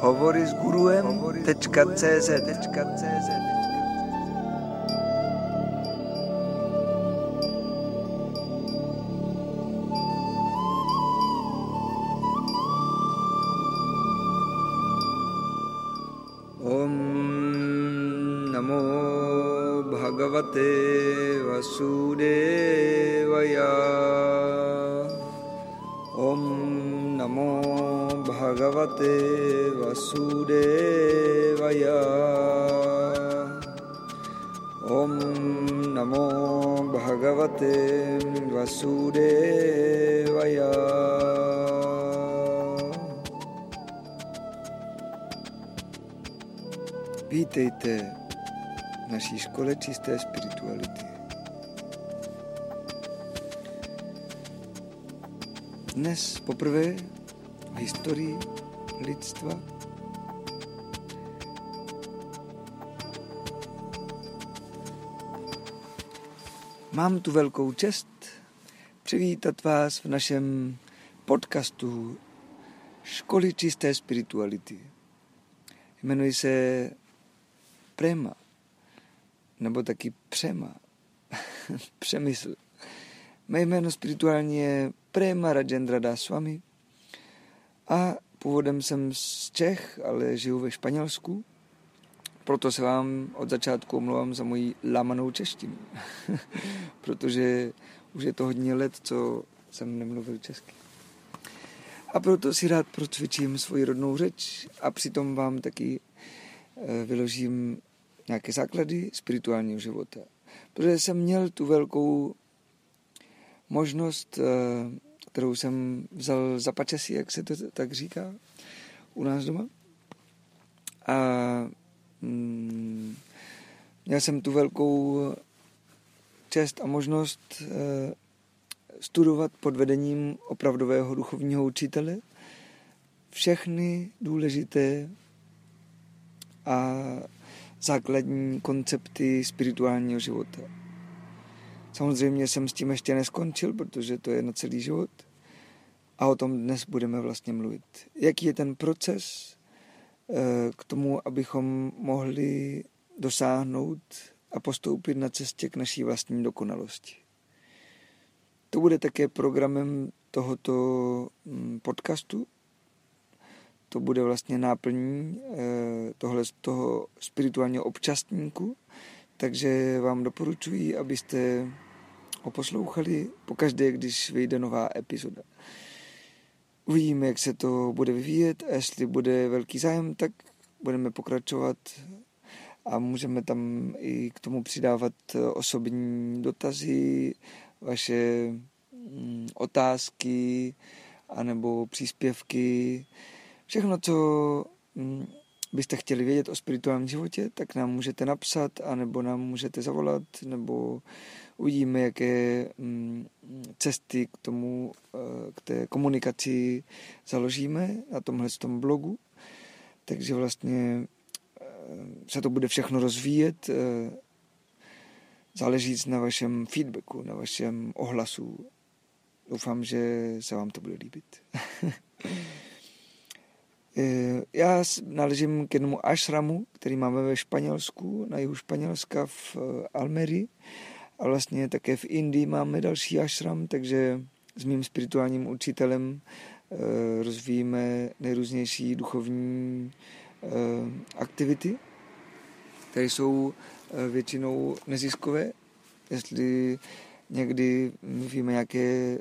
Hovory s guruem.cz Vasudevaya Vítejte v naší škole čisté spirituality. Dnes poprvé v historii lidstva mám tu velkou čest přivítat vás v našem podcastu Školy čisté spirituality. Jmenuji se Prema, nebo taky Přema, Přemysl. Mé jméno spirituální je Prema Rajendra Daswami a původem jsem z Čech, ale žiju ve Španělsku. Proto se vám od začátku omlouvám za moji lamanou češtinu, protože už je to hodně let, co jsem nemluvil česky. A proto si rád procvičím svoji rodnou řeč a přitom vám taky vyložím nějaké základy spirituálního života. Protože jsem měl tu velkou možnost, kterou jsem vzal za pačasí, jak se to tak říká u nás doma. A mm, měl jsem tu velkou čest a možnost studovat pod vedením opravdového duchovního učitele všechny důležité a základní koncepty spirituálního života. Samozřejmě jsem s tím ještě neskončil, protože to je na celý život. A o tom dnes budeme vlastně mluvit. Jaký je ten proces k tomu, abychom mohli dosáhnout a postoupit na cestě k naší vlastní dokonalosti. To bude také programem tohoto podcastu, to bude vlastně náplní tohle z toho spirituálního občastníku, takže vám doporučuji, abyste ho poslouchali pokaždé, když vyjde nová epizoda. Uvidíme, jak se to bude vyvíjet a jestli bude velký zájem, tak budeme pokračovat a můžeme tam i k tomu přidávat osobní dotazy, vaše otázky anebo příspěvky, Všechno, co byste chtěli vědět o spirituálním životě, tak nám můžete napsat, anebo nám můžete zavolat, nebo uvidíme, jaké cesty k tomu, k té komunikaci založíme na tomhle tom blogu. Takže vlastně se to bude všechno rozvíjet, záleží na vašem feedbacku, na vašem ohlasu. Doufám, že se vám to bude líbit. Já náležím k jednomu ashramu, který máme ve Španělsku, na jihu Španělska v Almerii a vlastně také v Indii máme další ashram, takže s mým spirituálním učitelem rozvíjíme nejrůznější duchovní aktivity, které jsou většinou neziskové. Jestli někdy víme nějaké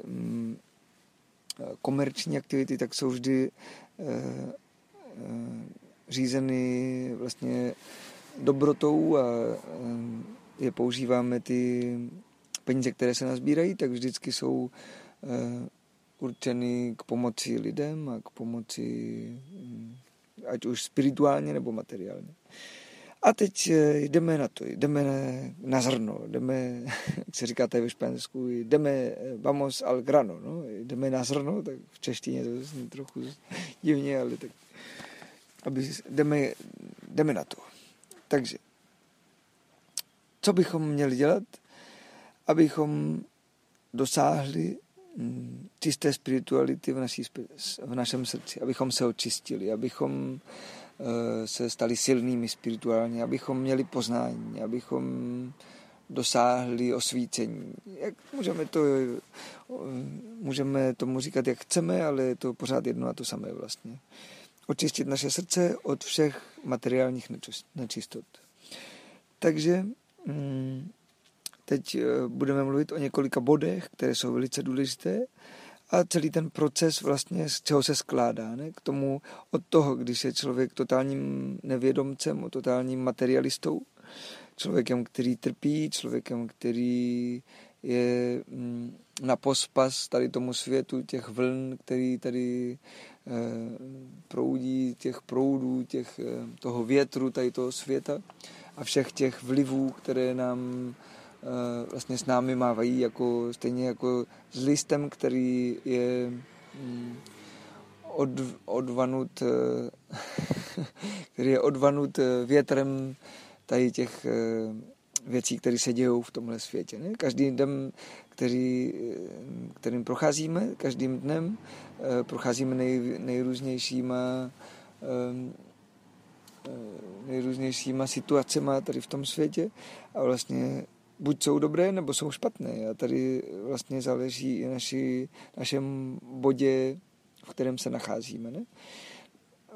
komerční aktivity, tak jsou vždy řízeny vlastně dobrotou a je používáme ty peníze, které se nazbírají, tak vždycky jsou určeny k pomoci lidem a k pomoci ať už spirituálně nebo materiálně. A teď jdeme na to, jdeme na zrno, jdeme, jak se říká tady ve Španělsku, jdeme, vamos al grano, no? jdeme na zrno, tak v češtině to zní trochu divně, ale tak aby jdeme, jdeme na to. Takže, co bychom měli dělat, abychom dosáhli čisté spirituality v, naší, v našem srdci, abychom se očistili, abychom eh, se stali silnými spirituálně, abychom měli poznání, abychom dosáhli osvícení. Jak můžeme, to, můžeme tomu říkat, jak chceme, ale je to pořád jedno a to samé vlastně. Očistit naše srdce od všech materiálních nečistot. Takže mm, teď eh, budeme mluvit o několika bodech, které jsou velice důležité a celý ten proces vlastně z čeho se skládá. Ne? K tomu od toho, když je člověk totálním nevědomcem, totálním materialistou, člověkem, který trpí, člověkem, který je mm, na pospas tady tomu světu, těch vln, který tady eh, proudí, těch proudů, těch, eh, toho větru tady toho světa a všech těch vlivů, které nám vlastně s námi mávají, jako, stejně jako s listem, který je mm, od, odvanut, který je odvanut větrem tady těch eh, věcí, které se dějou v tomhle světě. Ne? Každý den, který, eh, kterým procházíme, každým dnem eh, procházíme nej, nejrůznějšíma nejrůznějšíma situacemi tady v tom světě a vlastně buď jsou dobré, nebo jsou špatné. A tady vlastně záleží i naši, našem bodě, v kterém se nacházíme. Ne?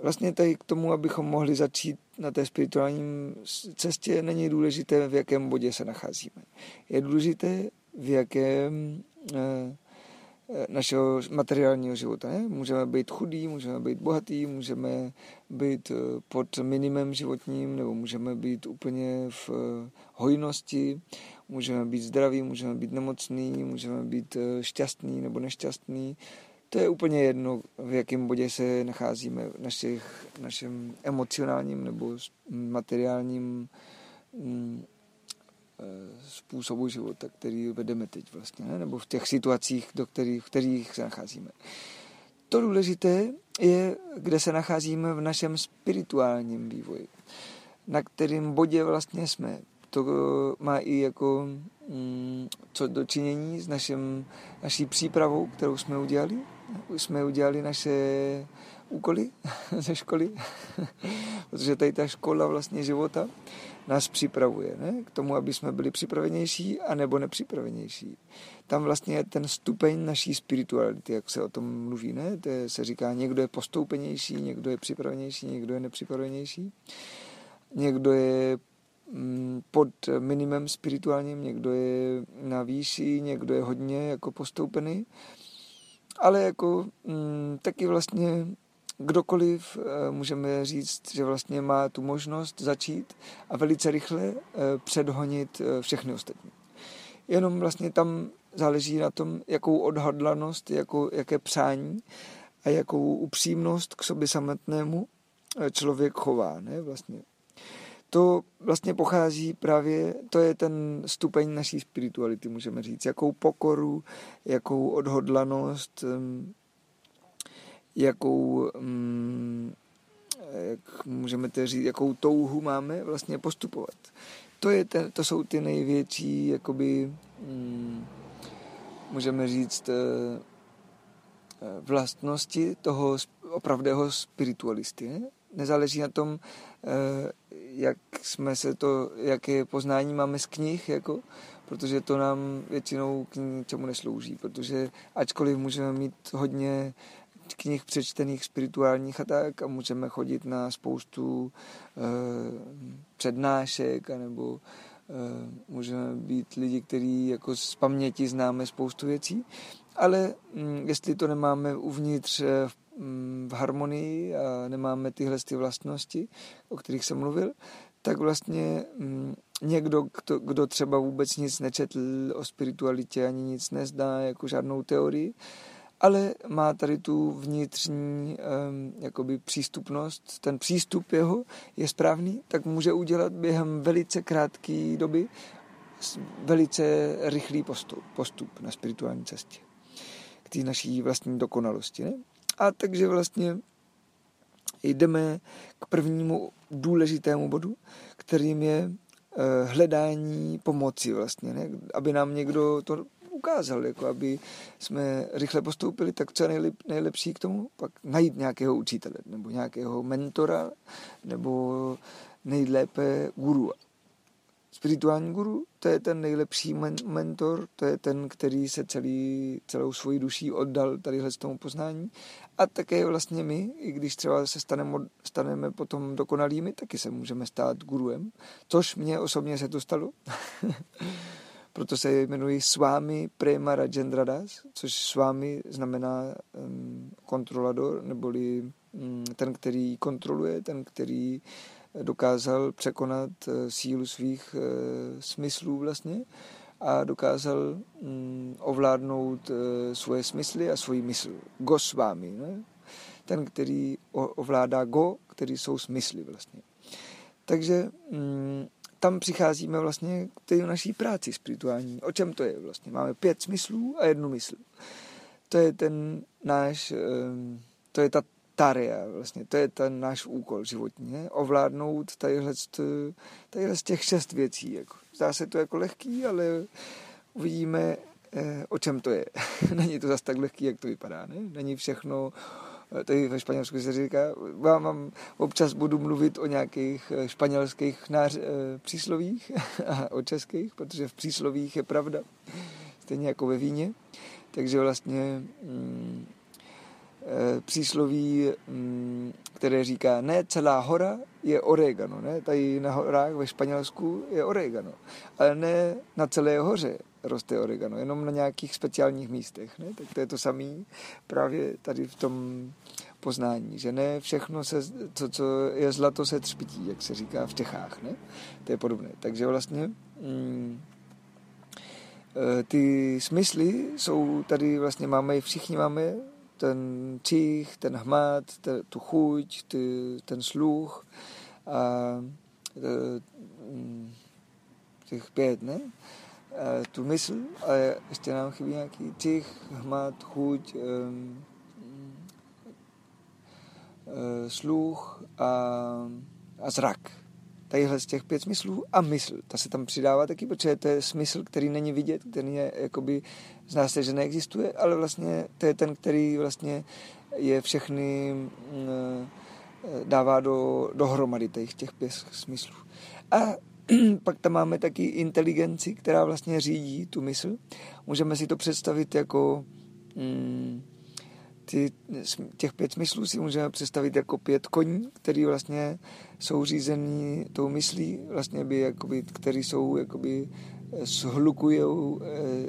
vlastně tady k tomu, abychom mohli začít na té spirituální cestě, není důležité, v jakém bodě se nacházíme. Je důležité, v jakém eh, našeho materiálního života. Ne? Můžeme být chudí, můžeme být bohatý, můžeme být eh, pod minimem životním, nebo můžeme být úplně v hojnosti, můžeme být zdraví, můžeme být nemocný, můžeme být šťastný nebo nešťastný to je úplně jedno, v jakém bodě se nacházíme v našich, našem emocionálním nebo materiálním mm, eh, způsobu života, který vedeme teď vlastně, ne? nebo v těch situacích, do kterých, v kterých se nacházíme. To důležité je, kde se nacházíme v našem spirituálním vývoji, na kterém bodě vlastně jsme. To má i jako mm, co dočinění s naším, naší přípravou, kterou jsme udělali jsme udělali naše úkoly ze školy, protože tady ta škola vlastně života nás připravuje ne? k tomu, aby jsme byli připravenější a nebo nepřipravenější. Tam vlastně je ten stupeň naší spirituality, jak se o tom mluví. Ne? To je, se říká, někdo je postoupenější, někdo je připravenější, někdo je nepřipravenější. Někdo je mm, pod minimem spirituálním, někdo je na výši, někdo je hodně jako postoupený ale jako mm, taky vlastně kdokoliv e, můžeme říct, že vlastně má tu možnost začít a velice rychle e, předhonit e, všechny ostatní. Jenom vlastně tam záleží na tom, jakou odhodlanost, jakou, jaké přání a jakou upřímnost k sobě samotnému člověk chová. Ne? Vlastně to vlastně pochází právě, to je ten stupeň naší spirituality, můžeme říct, jakou pokoru, jakou odhodlanost, jakou, jak můžeme to říct, jakou touhu máme vlastně postupovat. To, je ten, to jsou ty největší, jakoby, můžeme říct, eh, vlastnosti toho opravdého spiritualisty. Ne? Nezáleží na tom, eh, jak jsme se to, jaké poznání máme z knih, jako, protože to nám většinou k ničemu neslouží, protože ačkoliv můžeme mít hodně knih přečtených spirituálních a tak a můžeme chodit na spoustu e, přednášek nebo e, můžeme být lidi, kteří jako z paměti známe spoustu věcí, ale m, mm, jestli to nemáme uvnitř v Mm, v harmonii a nemáme tyhle ty vlastnosti, o kterých jsem mluvil, tak vlastně mm, někdo, kdo, kdo třeba vůbec nic nečetl o spiritualitě, ani nic nezná, jako žádnou teorii, ale má tady tu vnitřní um, jakoby přístupnost, ten přístup jeho je správný, tak může udělat během velice krátké doby velice rychlý postup, postup na spirituální cestě k té naší vlastní dokonalosti. Ne? A takže vlastně jdeme k prvnímu důležitému bodu, kterým je eh, hledání pomoci vlastně, ne? aby nám někdo to ukázal, jako aby jsme rychle postoupili, tak co je nejlep, nejlepší k tomu? Pak najít nějakého učitele, nebo nějakého mentora, nebo nejlépe guru. Spirituální guru, to je ten nejlepší men- mentor, to je ten, který se celý, celou svoji duší oddal tadyhle z tomu poznání. A také vlastně my, i když třeba se staneme, staneme potom dokonalými, taky se můžeme stát guruem, což mně osobně se to stalo. Proto se jmenuji Swami Prema Rajendradas, což Swami znamená um, kontrolador, neboli um, ten, který kontroluje, ten, který dokázal překonat uh, sílu svých uh, smyslů vlastně a dokázal um, ovládnout uh, svoje smysly a svoji mysl. Goswami, ne? ten, který ovládá go, který jsou smysly vlastně. Takže um, tam přicházíme vlastně k té naší práci spirituální. O čem to je vlastně? Máme pět smyslů a jednu mysl. To je ten náš, ehm, to je ta taria vlastně, to je ten náš úkol životní, ovládnout tadyhle, tadyhle z těch šest věcí. Jako. Zdá se to jako lehký, ale uvidíme, eh, o čem to je. Není to zase tak lehký, jak to vypadá. Ne? Není všechno tady ve Španělsku se říká, vám, vám občas budu mluvit o nějakých eh, španělských nář, eh, příslovích a o českých, protože v příslovích je pravda, stejně jako ve víně. Takže vlastně mm, eh, přísloví, mm, které říká, ne celá hora je oregano, ne? Tady na horách ve Španělsku je oregano, ale ne na celé hoře roste oregano, jenom na nějakých speciálních místech. Ne? Tak to je to samé právě tady v tom poznání, že ne všechno, se, to, co je zlato, se třpití, jak se říká v Čechách. Ne? To je podobné. Takže vlastně mm, e, ty smysly jsou tady vlastně máme, všichni máme ten čich, ten hmat, ten, tu chuť, ty, ten sluch a e, mm, těch pět, ne? Eh, tu mysl, ale ještě nám chybí nějaký čich, hmat, chuť, uh, sluch a, a zrak. Tadyhle z těch pět smyslů a mysl. Ta se tam přidává taky, protože to je smysl, který není vidět, který je jakoby, zná se, že neexistuje, ale vlastně to je ten, který vlastně je všechny uh, dává do, dohromady těch, těch pět smyslů. A pak tam máme taky inteligenci, která vlastně řídí tu mysl. Můžeme si to představit jako mm, ty, těch pět smyslů si můžeme představit jako pět koní, který vlastně jsou řízený tou myslí, vlastně by, jakoby, který jsou jakoby shlukuje,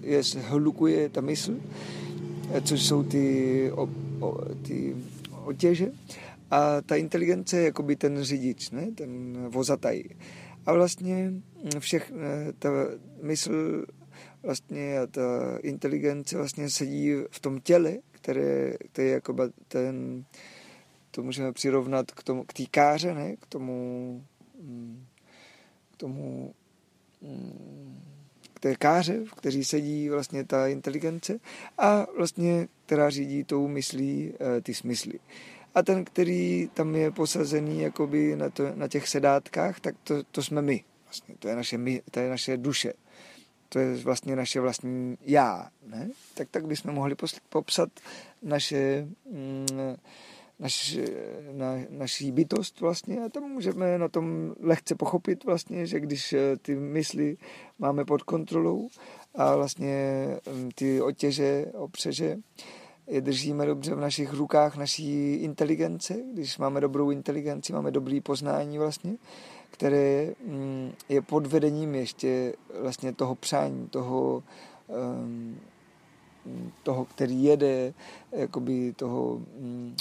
je, shlukuje ta mysl, což jsou ty, o, o, ty otěže. A ta inteligence je jakoby ten řidič, ne? ten vozataj. A vlastně všech, ta mysl vlastně a ta inteligence vlastně sedí v tom těle, které, které je jako ten, to můžeme přirovnat k tomu, k té káře, ne? K tomu, mm, k tomu, mm, k té káře, v kteří sedí vlastně ta inteligence a vlastně, která řídí tou myslí eh, ty smysly a ten, který tam je posazený jakoby na, to, na těch sedátkách, tak to, to jsme my. Vlastně. To, je naše, my, to je naše duše. To je vlastně naše vlastní já. Ne? Tak tak bychom mohli popsat naše, mm, naš, na, naší bytost vlastně a tam můžeme na tom lehce pochopit vlastně, že když eh, ty mysli máme pod kontrolou a vlastně mm, ty otěže, opřeže, je držíme dobře v našich rukách naší inteligence, když máme dobrou inteligenci, máme dobrý poznání vlastně, které mm, je pod vedením ještě vlastně toho přání, toho, um, toho, který jede, jakoby toho um,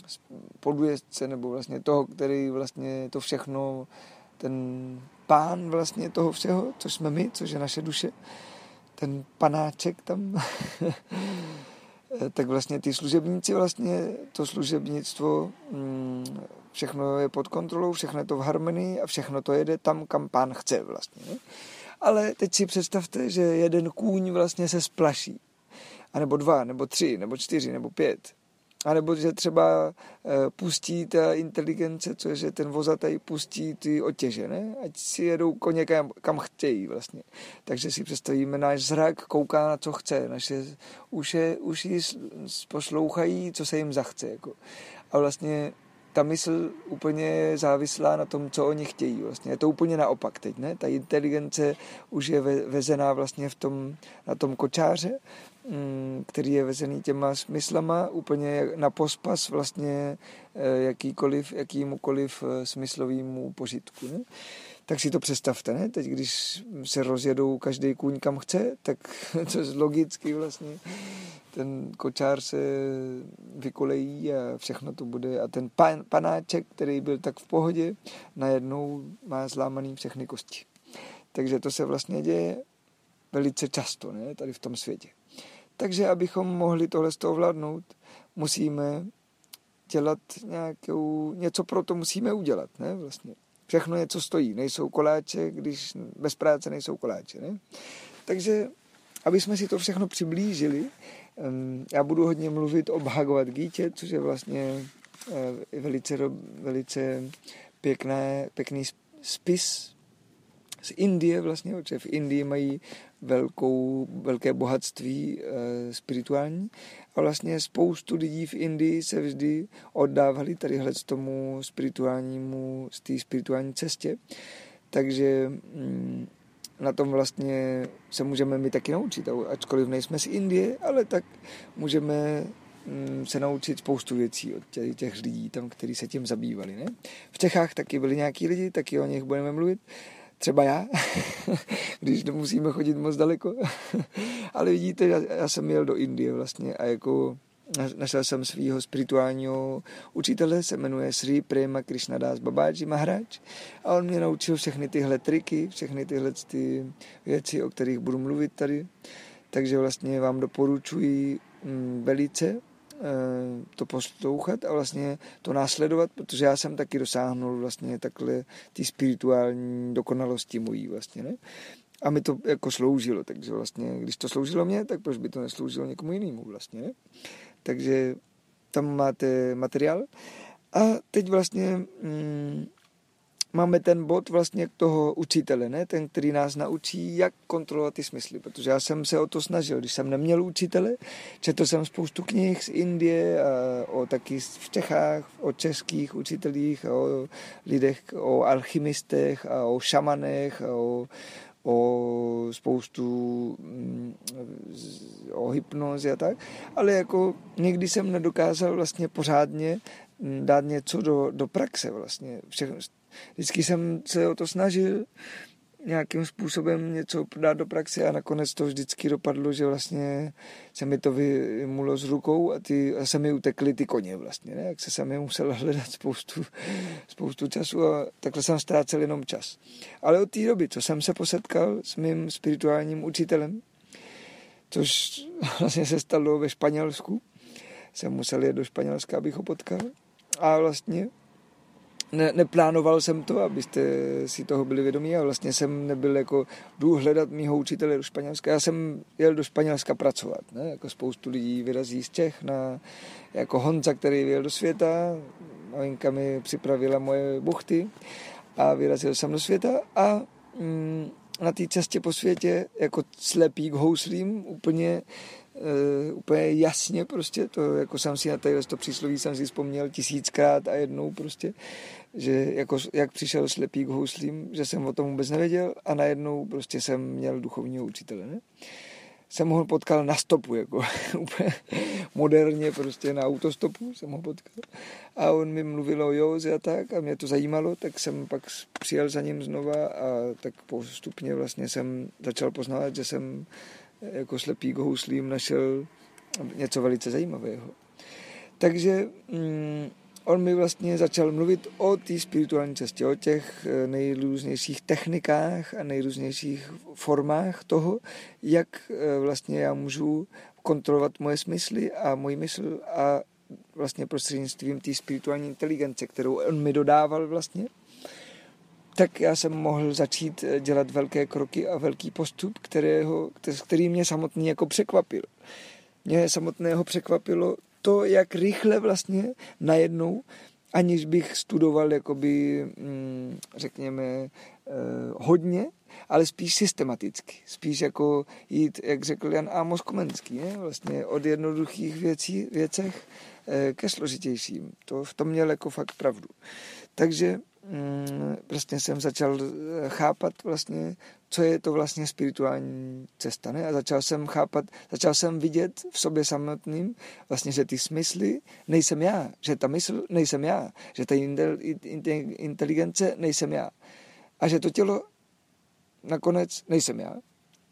podvězdce, nebo vlastně toho, který vlastně to všechno, ten pán vlastně toho všeho, což jsme my, což je naše duše, ten panáček tam tak vlastně ty služebníci vlastně, to služebnictvo, mm, všechno je pod kontrolou, všechno je to v harmonii a všechno to jede tam, kam pán chce vlastně. Ne? Ale teď si představte, že jeden kůň vlastně se splaší. A nebo dva, nebo tři, nebo čtyři, nebo pět. A nebo že třeba eh, pustí ta inteligence, co je, ten vozatý pustí ty otěže, ne? ať si jedou koně kam, kam chtějí vlastně. Takže si představíme, náš zrak kouká na co chce, naše uše, uši poslouchají, co se jim zachce. Jako. A vlastně ta mysl úplně závislá na tom, co oni chtějí. Vlastně. Je to úplně naopak teď. Ne? Ta inteligence už je vezená vlastně v tom, na tom kočáře, který je vezený těma smyslama úplně na pospas vlastně eh, jakýkoliv, jakýmukoliv eh, smyslovému požitku. Ne? Tak si to představte, ne? Teď, když se rozjedou každý kůň kam chce, tak to je logicky vlastně ten kočár se vykolejí a všechno to bude. A ten pan, panáček, který byl tak v pohodě, najednou má zlámaný všechny kosti. Takže to se vlastně děje velice často ne, tady v tom světě. Takže abychom mohli tohle z toho vládnout, musíme dělat nějakou, něco pro to musíme udělat. Ne, vlastně. Všechno něco stojí. Nejsou koláče, když bez práce nejsou koláče. Ne? Takže aby jsme si to všechno přiblížili, já budu hodně mluvit o Bhagavad Gita, což je vlastně eh, velice, velice pěkné, pěkný spis z Indie vlastně, protože v Indii mají velkou, velké bohatství e, spirituální a vlastně spoustu lidí v Indii se vždy oddávali tadyhle z tomu spirituálnímu, z té spirituální cestě. Takže mm, na tom vlastně se můžeme my taky naučit, ačkoliv nejsme z Indie, ale tak můžeme mm, se naučit spoustu věcí od těch, těch lidí tam, kteří se tím zabývali. Ne? V Čechách taky byli nějaký lidi, taky o nich budeme mluvit. Třeba já, když nemusíme chodit moc daleko. ale vidíte, já, já jsem jel do Indie vlastně a jako našel jsem svého spirituálního učitele, se jmenuje Sri Prema Krishnadas Babaji Maharaj a on mě naučil všechny tyhle triky, všechny tyhle ty věci, o kterých budu mluvit tady. Takže vlastně vám doporučuji mm, velice to poslouchat a vlastně to následovat, protože já jsem taky dosáhnul vlastně takhle ty spirituální dokonalosti mojí vlastně, ne? A mi to jako sloužilo, takže vlastně, když to sloužilo mě, tak proč by to nesloužilo někomu jinému vlastně, ne? takže tam máte materiál. A teď vlastně mm, máme ten bod vlastně k toho učitele, ne? ten, který nás naučí, jak kontrolovat ty smysly, protože já jsem se o to snažil, když jsem neměl učitele, četl jsem spoustu knih z Indie, a o taky v Čechách, o českých učitelích, o lidech, o alchymistech a o šamanech a o o spoustu mm, o hypnozi a tak, ale jako někdy jsem nedokázal vlastně pořádně dát něco do, do praxe vlastně. Všechno, vždycky jsem se o to snažil, nějakým způsobem něco dát do praxe a nakonec to vždycky dopadlo, že vlastně se mi to vymulo z rukou a, ty, a se mi utekly ty koně vlastně, ne? jak se sami musel hledat spoustu, spoustu času a takhle jsem ztrácel jenom čas. Ale od té doby, co jsem se posetkal s mým spirituálním učitelem, což vlastně se stalo ve Španělsku, jsem musel jet do Španělska, abych ho potkal a vlastně ne, neplánoval jsem to, abyste si toho byli vědomí a vlastně jsem nebyl jako, jdu hledat mýho učitele do Španělska. Já jsem jel do Španělska pracovat, ne? jako spoustu lidí vyrazí z Čech, na, jako Honza, který vyjel do světa, maminka mi připravila moje buchty a vyrazil jsem do světa a mm, na té cestě po světě jako slepý k houslím úplně Uh, úplně jasně prostě, to jako jsem si na to přísloví jsem si vzpomněl tisíckrát a jednou prostě, že jako, jak přišel slepý k houslím, že jsem o tom vůbec nevěděl a najednou prostě jsem měl duchovního učitele, ne? Jsem ho potkal na stopu, jako úplně moderně prostě na autostopu jsem ho potkal. A on mi mluvil o józe a tak a mě to zajímalo, tak jsem pak přijel za ním znova a tak postupně vlastně jsem začal poznávat, že jsem jako slepý houslím našel něco velice zajímavého. Takže mm, on mi vlastně začal mluvit o té spirituální cestě, o těch eh, nejrůznějších technikách a nejrůznějších formách toho, jak eh, vlastně já můžu kontrolovat moje smysly a můj mysl a vlastně prostřednictvím té spirituální inteligence, kterou on mi dodával vlastně, tak já jsem mohl začít eh, dělat velké kroky a velký postup, kterého, který mě samotný jako překvapil. Mě samotného překvapilo to, jak rychle vlastně najednou, aniž bych studoval jakoby, mm, řekněme, eh, hodně, ale spíš systematicky. Spíš jako jít, jak řekl Jan Amos Komenský, ne? vlastně od jednoduchých věcí, věcech eh, ke složitějším. To v tom měl jako fakt pravdu. Takže prostě jsem začal eh, chápat vlastně, co je to vlastně spirituální cesta. Ne? A začal jsem chápat, začal jsem vidět v sobě samotným vlastně, že ty smysly nejsem já, že ta mysl nejsem já, že ta inteligence nejsem já. A že to tělo nakonec nejsem já.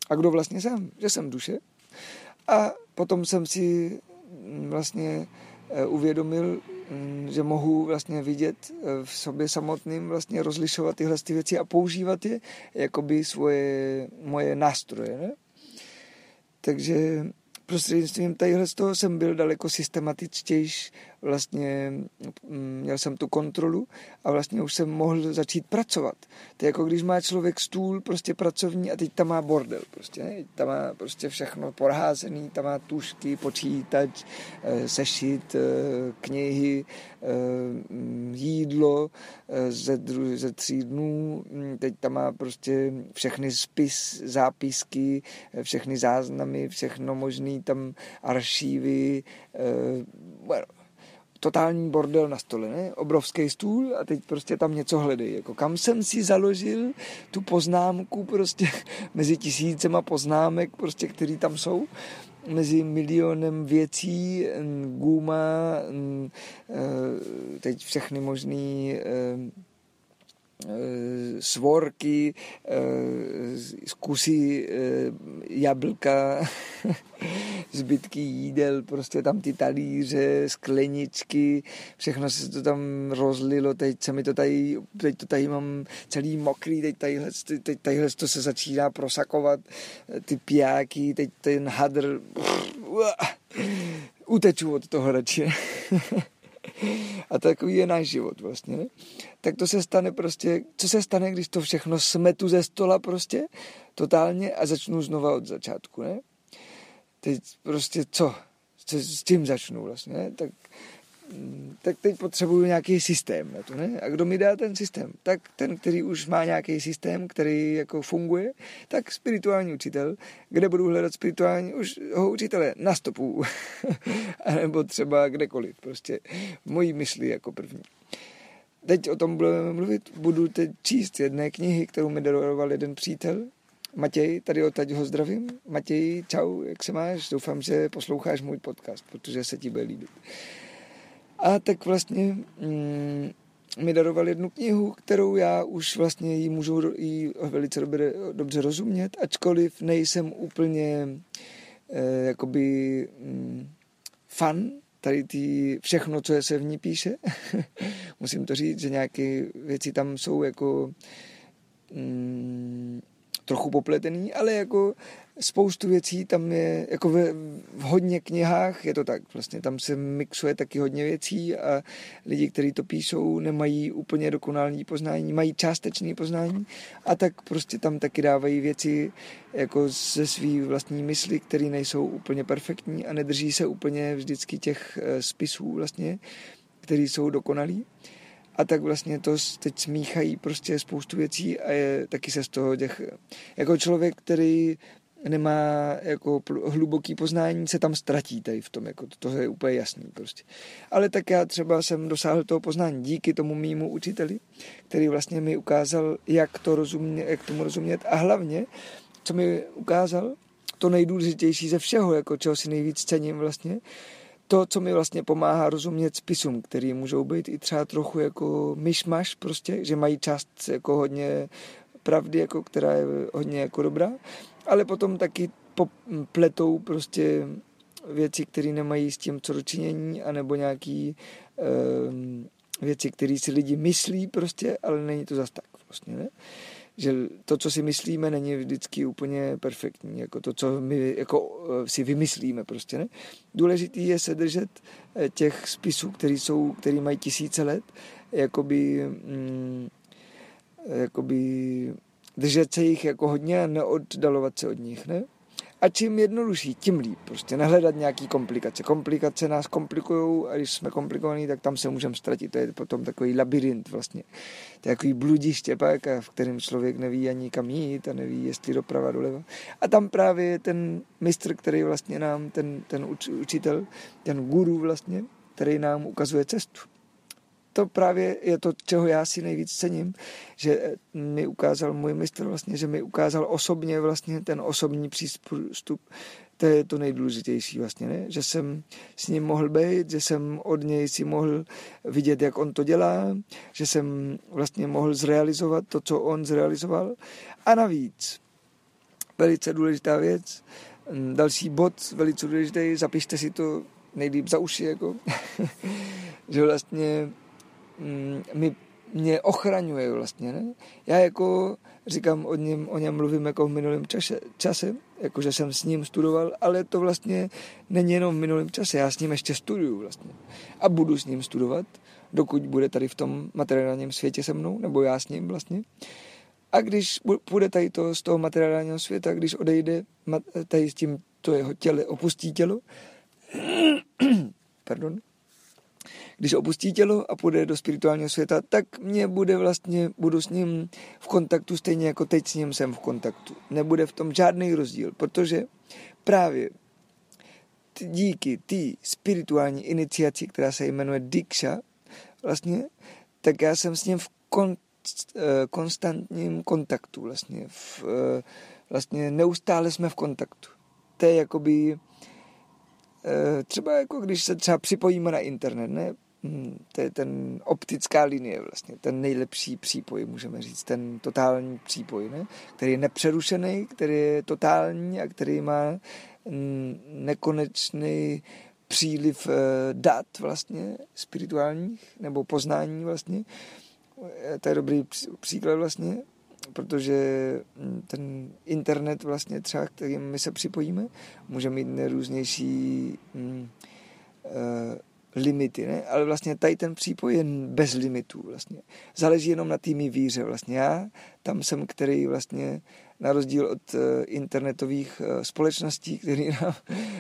A kdo vlastně jsem? Že jsem duše. A potom jsem si mm, vlastně eh, uvědomil, mm, že mohu vlastně vidět eh, v sobě samotným vlastně rozlišovat tyhle ty věci a používat je jako by svoje moje nástroje. Ne? Takže prostřednictvím tadyhle z toho jsem byl daleko systematičtější, vlastně mm, měl jsem tu kontrolu a vlastně už jsem mohl začít pracovat. To je jako když má člověk stůl prostě pracovní a teď tam má bordel prostě, ne? tam má prostě všechno porházený, tam má tušky, počítač, eh, sešit, eh, knihy, eh, mm, jídlo ze, dru, ze tří dnů, mm, teď tam má prostě všechny spis, zápisky, všechny záznamy, všechno možný, tam archívy, bueno, totální bordel na stole, ne? obrovský stůl a teď prostě tam něco hledej. Jako kam jsem si založil tu poznámku prostě mezi tisícema poznámek, prostě, který tam jsou, mezi milionem věcí, guma, e, teď všechny možný e, svorky, eh, kusy eh, jablka, zbytky jídel, prostě tam ty talíře, skleničky, všechno se to tam rozlilo, teď se mi to tady, teď to tady mám celý mokrý, teď tadyhle, teď tadyhle to se začíná prosakovat, ty pijáky, teď ten hadr, uteču od toho radši. A takový je náš život vlastně. Tak to se stane prostě, co se stane, když to všechno smetu ze stola prostě totálně a začnu znova od začátku, ne? Teď prostě co? co s tím začnu vlastně, ne? Tak tak teď potřebuju nějaký systém na to, ne? A kdo mi dá ten systém? Tak ten, který už má nějaký systém, který jako funguje, tak spirituální učitel, kde budu hledat spirituální už ho učitele na stopu, nebo třeba kdekoliv, prostě v mojí mysli jako první. Teď o tom budeme mluvit, budu teď číst jedné knihy, kterou mi daroval jeden přítel, Matěj, tady odtaď ho zdravím. Matěj, čau, jak se máš? Doufám, že posloucháš můj podcast, protože se ti bude líbit. A tak vlastně mm, mi daroval jednu knihu, kterou já už vlastně jí můžu jí velice dobře, dobře rozumět, ačkoliv nejsem úplně eh, jakoby mm, fan tady ty, všechno, co se v ní píše. Musím to říct, že nějaké věci tam jsou jako mm, trochu popletený, ale jako spoustu věcí tam je, jako ve, v hodně knihách je to tak, vlastně tam se mixuje taky hodně věcí a lidi, kteří to píšou, nemají úplně dokonalý poznání, mají částečný poznání a tak prostě tam taky dávají věci jako ze svý vlastní mysli, které nejsou úplně perfektní a nedrží se úplně vždycky těch eh, spisů vlastně, které jsou dokonalý. A tak vlastně to teď smíchají prostě spoustu věcí a je taky se z toho těch, jako člověk, který nemá jako hluboký poznání, se tam ztratí tady v tom, jako to, to je úplně jasný prostě. Ale tak já třeba jsem dosáhl toho poznání díky tomu mýmu učiteli, který vlastně mi ukázal, jak, to rozumě, jak tomu rozumět a hlavně, co mi ukázal, to nejdůležitější ze všeho, jako čeho si nejvíc cením vlastně, to, co mi vlastně pomáhá rozumět spisům, který můžou být i třeba trochu jako myšmaš prostě, že mají část jako hodně pravdy, jako, která je hodně jako dobrá, ale potom taky pletou prostě věci, které nemají s tím co dočinění, anebo nějaký um, věci, které si lidi myslí prostě, ale není to zas tak vlastně, ne? že to, co si myslíme, není vždycky úplně perfektní, jako to, co my jako eh, si vymyslíme prostě, ne? Důležitý je se držet eh, těch spisů, který jsou, který mají tisíce let, jakoby, mm, jakoby držet se jich jako hodně a neoddalovat se od nich, ne? A čím jednodušší, tím líp. Prostě nehledat nějaký komplikace. Komplikace nás komplikují a když jsme komplikovaní, tak tam se můžeme ztratit. To je potom takový labirint vlastně. To je takový bludiště pak, v kterém člověk neví ani kam jít a neví, jestli doprava, doleva. A tam právě je ten mistr, který vlastně nám, ten, ten uč, učitel, ten guru vlastně, který nám ukazuje cestu to právě je to, čeho já si nejvíc cením, že mi ukázal můj mistr vlastně, že mi ukázal osobně vlastně ten osobní přístup, to je to nejdůležitější vlastně, ne? že jsem s ním mohl být, že jsem od něj si mohl vidět, jak on to dělá, že jsem vlastně mohl zrealizovat to, co on zrealizoval. A navíc velice důležitá věc, další bod, velice důležitý, zapište si to nejlíp za uši, jako, že vlastně Mm, mi, mě ochraňuje vlastně, ne? Já jako říkám o něm, o něm mluvím jako v minulém čase, čase, jako že jsem s ním studoval, ale to vlastně není jenom v minulém čase, já s ním ještě studuju vlastně. A budu s ním studovat, dokud bude tady v tom materiálním světě se mnou, nebo já s ním vlastně. A když půjde tady to z toho materiálního světa, když odejde tady s tím to jeho těle, opustí tělo, pardon, když opustí tělo a půjde do spirituálního světa, tak mě bude vlastně, budu s ním v kontaktu stejně jako teď s ním jsem v kontaktu. Nebude v tom žádný rozdíl, protože právě díky té spirituální iniciaci, která se jmenuje Diksha, vlastně, tak já jsem s ním v kon, eh, konstantním kontaktu vlastně. V, eh, vlastně neustále jsme v kontaktu. To je jakoby eh, třeba jako když se třeba připojíme na internet, ne? Hmm, to je ten optická linie vlastně, ten nejlepší přípoj, můžeme říct, ten totální přípoj, ne? který je nepřerušený, který je totální a který má nekonečný příliv eh, dat vlastně spirituálních nebo poznání vlastně. Eh, to je dobrý příklad vlastně, protože mm, ten internet vlastně třeba, kterým my se připojíme, může mít nejrůznější mm, uh, limity, ne? ale vlastně tady ten přípoj je bez limitů vlastně. Záleží jenom na tými víře vlastně. Já tam jsem, který vlastně na rozdíl od uh, internetových uh, společností, které nám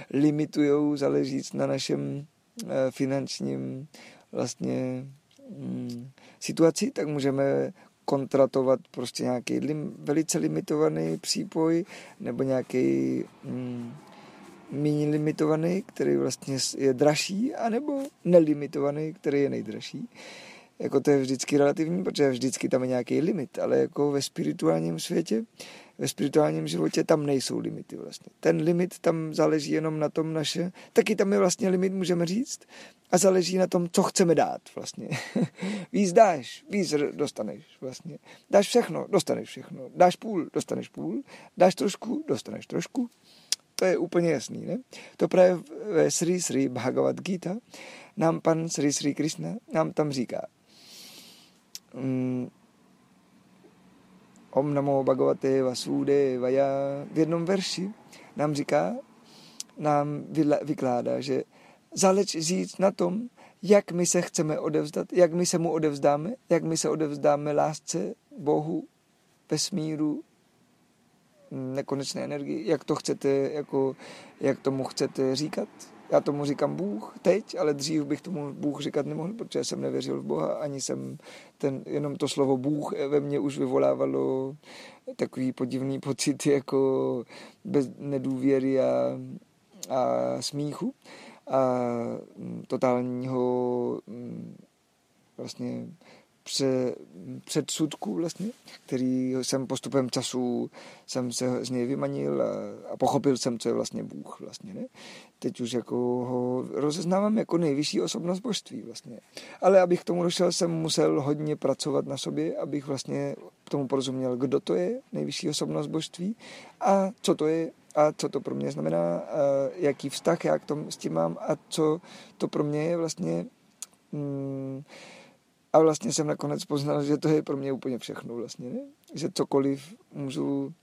limitují, záleží na našem uh, finančním vlastně um, situaci, tak můžeme kontratovat prostě nějaký lim, velice limitovaný přípoj nebo nějaký um, méně limitovaný, který vlastně je dražší, anebo nelimitovaný, který je nejdražší. Jako to je vždycky relativní, protože vždycky tam je nějaký limit, ale jako ve spirituálním světě, ve spirituálním životě tam nejsou limity vlastně. Ten limit tam záleží jenom na tom naše, taky tam je vlastně limit, můžeme říct, a záleží na tom, co chceme dát vlastně. víc dáš, víc dostaneš vlastně. Dáš všechno, dostaneš všechno. Dáš půl, dostaneš půl. Dáš trošku, dostaneš trošku to je úplně jasný, ne? To právě ve Sri Sri Bhagavad Gita nám pan Sri Sri Krishna nám tam říká um, Om namo bhagavate vasudevaya v jednom verši nám říká, nám vykládá, že zálež říct na tom, jak my se chceme odevzdat, jak my se mu odevzdáme, jak my se odevzdáme lásce Bohu, vesmíru, nekonečné energii, jak to chcete, jako, jak tomu chcete říkat. Já tomu říkám Bůh teď, ale dřív bych tomu Bůh říkat nemohl, protože jsem nevěřil v Boha, ani jsem ten, jenom to slovo Bůh ve mně už vyvolávalo takový podivný pocit jako bez nedůvěry a, a smíchu a totálního vlastně pře, předsudku vlastně, který jsem postupem času jsem se z něj vymanil a, a pochopil jsem, co je vlastně Bůh vlastně, ne? Teď už jako ho rozeznávám jako nejvyšší osobnost božství vlastně. Ale abych k tomu došel, jsem musel hodně pracovat na sobě, abych vlastně tomu porozuměl, kdo to je nejvyšší osobnost božství a co to je a co to pro mě znamená, jaký vztah já k tomu s tím mám a co to pro mě je vlastně mm, a vlastně jsem nakonec poznal, že to je pro mě úplně všechno vlastně, ne? že cokoliv můžu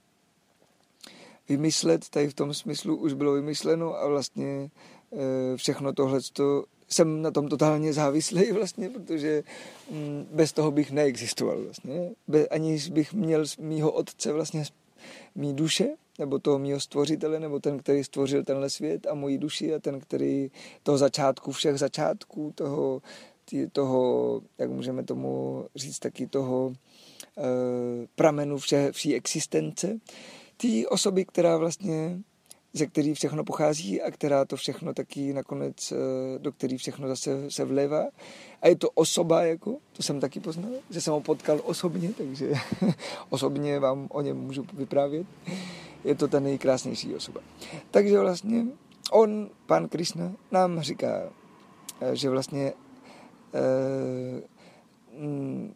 vymyslet, tady v tom smyslu už bylo vymyšleno a vlastně e, všechno tohle jsem na tom totálně závislý vlastně, protože mm, bez toho bych neexistoval vlastně. Bez, aniž bych měl mýho otce vlastně mý duše, nebo toho mýho stvořitele, nebo ten, který stvořil tenhle svět a moji duši a ten, který toho začátku všech začátků, toho, tý, toho jak můžeme tomu říct, taky toho e, pramenu vše, vší existence, ty osoby, která vlastně ze který všechno pochází a která to všechno taky nakonec, eh, do který všechno zase se vlevá. A je to osoba, jako, to jsem taky poznal, že jsem ho potkal osobně, takže osobně vám o něm můžu vyprávět. Je to ta nejkrásnější osoba. Takže vlastně on, pan Krishna, nám říká, eh, že vlastně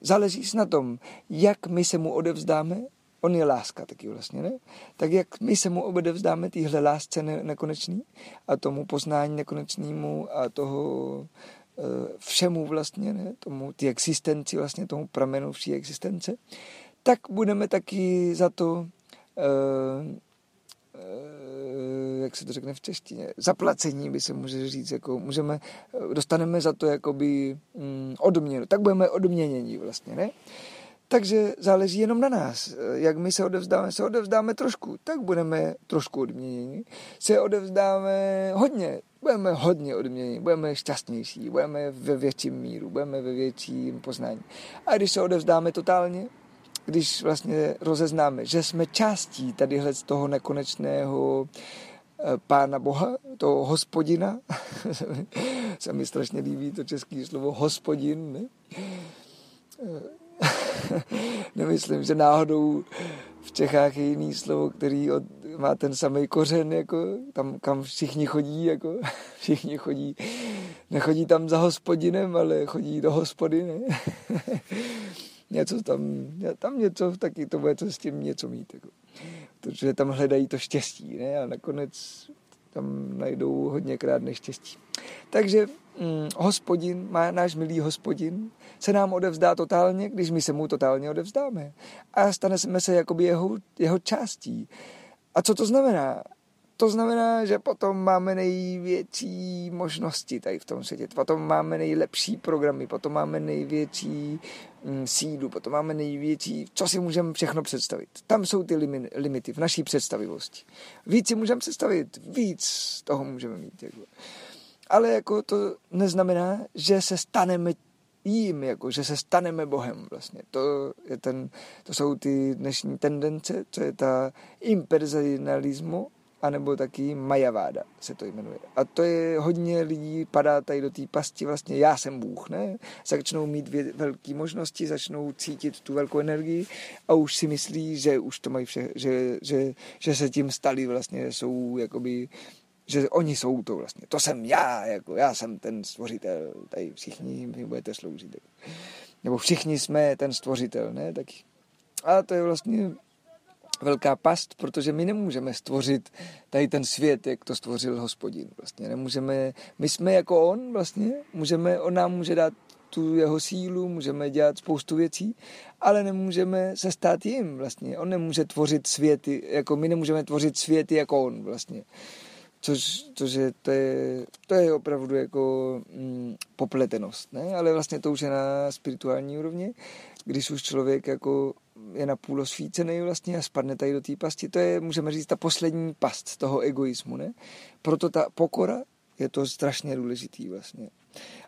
záleží na tom, jak my se mu odevzdáme on je láska taky vlastně, ne? Tak jak my se mu vzdáme téhle lásce ne- nekonečný a tomu poznání nekonečnému a toho e, všemu vlastně, ne? Tomu, ty existenci vlastně, tomu pramenu vší existence, tak budeme taky za to e, jak se to řekne v češtině, zaplacení by se může říct, jako můžeme, dostaneme za to jakoby mm, odměnu, tak budeme odměnění vlastně, ne? Takže záleží jenom na nás. Jak my se odevzdáme, se odevzdáme trošku, tak budeme trošku odměněni. Se odevzdáme hodně, budeme hodně odměněni, budeme šťastnější, budeme ve větším míru, budeme ve větším poznání. A když se odevzdáme totálně, když vlastně rozeznáme, že jsme částí tadyhle z toho nekonečného eh, Pána Boha, toho hospodina, se mi strašně líbí to české slovo hospodin, ne? Nemyslím, že náhodou v Čechách je jiný slovo, který od, má ten samý kořen, jako tam, kam všichni chodí, jako všichni chodí, nechodí tam za hospodinem, ale chodí do hospody, ne? Něco tam, tam něco, taky to bude to s tím něco mít, jako. Protože tam hledají to štěstí, ne? A nakonec tam najdou hodněkrát neštěstí. Takže hm, hospodin, má náš milý hospodin, se nám odevzdá totálně, když my se mu totálně odevzdáme. A staneme se jakoby jeho, jeho částí. A co to znamená? To znamená, že potom máme největší možnosti tady v tom světě. Potom máme nejlepší programy, potom máme největší mm, sílu, potom máme největší, co si můžeme všechno představit. Tam jsou ty limity v naší představivosti. Víc si můžeme představit, víc toho můžeme mít. Jako. Ale jako to neznamená, že se staneme jím, jako, že se staneme Bohem vlastně. To, je ten, to jsou ty dnešní tendence, co je ta impersonalismu, anebo taky Majaváda se to jmenuje. A to je hodně lidí padá tady do té pasti vlastně já jsem Bůh, ne? Začnou mít velké možnosti, začnou cítit tu velkou energii a už si myslí, že už to mají vše, že, že, že se tím stali vlastně, jsou jakoby že oni jsou to vlastně. To jsem já, jako já jsem ten stvořitel, tady všichni mi budete sloužit. Nebo všichni jsme ten stvořitel, ne? Tak, a to je vlastně velká past, protože my nemůžeme stvořit tady ten svět, jak to stvořil hospodin. Vlastně nemůžeme, my jsme jako on vlastně, můžeme, on nám může dát tu jeho sílu, můžeme dělat spoustu věcí, ale nemůžeme se stát jim vlastně. On nemůže tvořit světy, jako my nemůžeme tvořit světy jako on vlastně. Což, což je, to je, to je opravdu jako mm, popletenost, ne? Ale vlastně to už je na spirituální úrovni, když už člověk jako je na půl osvícený vlastně a spadne tady do té pasti, to je, můžeme říct, ta poslední past toho egoismu, ne? Proto ta pokora je to strašně důležitý vlastně.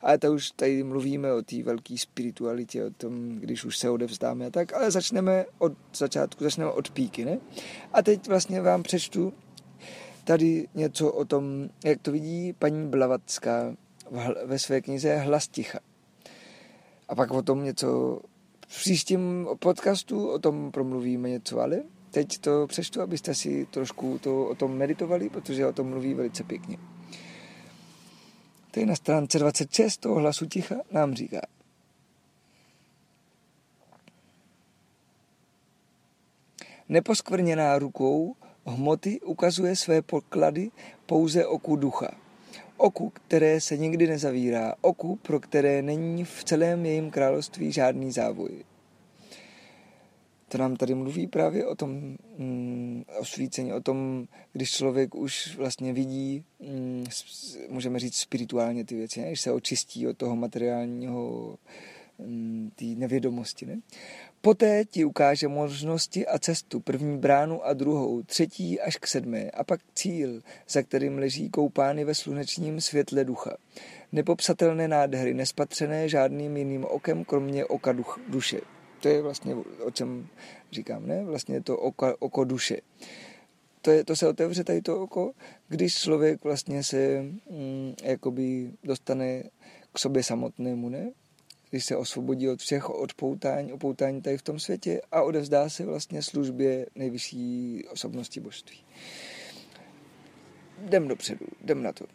Ale to už tady mluvíme o té velké spiritualitě, o tom, když už se odevzdáme a tak, ale začneme od začátku, začneme od píky, ne? A teď vlastně vám přečtu tady něco o tom, jak to vidí paní Blavatská ve své knize Hlas ticha. A pak o tom něco v příštím podcastu o tom promluvíme něco, ale teď to přečtu, abyste si trošku to o tom meditovali, protože o tom mluví velice pěkně. Tady na stránce 26 toho hlasu ticha nám říká. Neposkvrněná rukou hmoty ukazuje své poklady pouze oku ducha. Oku, které se nikdy nezavírá, oku, pro které není v celém jejím království žádný závoj. To nám tady mluví právě o tom mm, osvícení, o tom, když člověk už vlastně vidí, mm, můžeme říct spirituálně ty věci, ne? když se očistí od toho materiálního té nevědomosti. Ne? Poté ti ukáže možnosti a cestu, první bránu a druhou, třetí až k sedmé a pak cíl, za kterým leží koupány ve slunečním světle ducha. Nepopsatelné nádhery, nespatřené žádným jiným okem, kromě oka duch, duše. To je vlastně, o čem říkám, ne? Vlastně to oko, oko duše. To, je, to se otevře tady to oko, když člověk vlastně se mm, jakoby dostane k sobě samotnému, ne? Když se osvobodí od všech odpoutání, opoutání tady v tom světě a odevzdá se vlastně službě nejvyšší osobnosti božství. Jdem dopředu, jdem na to.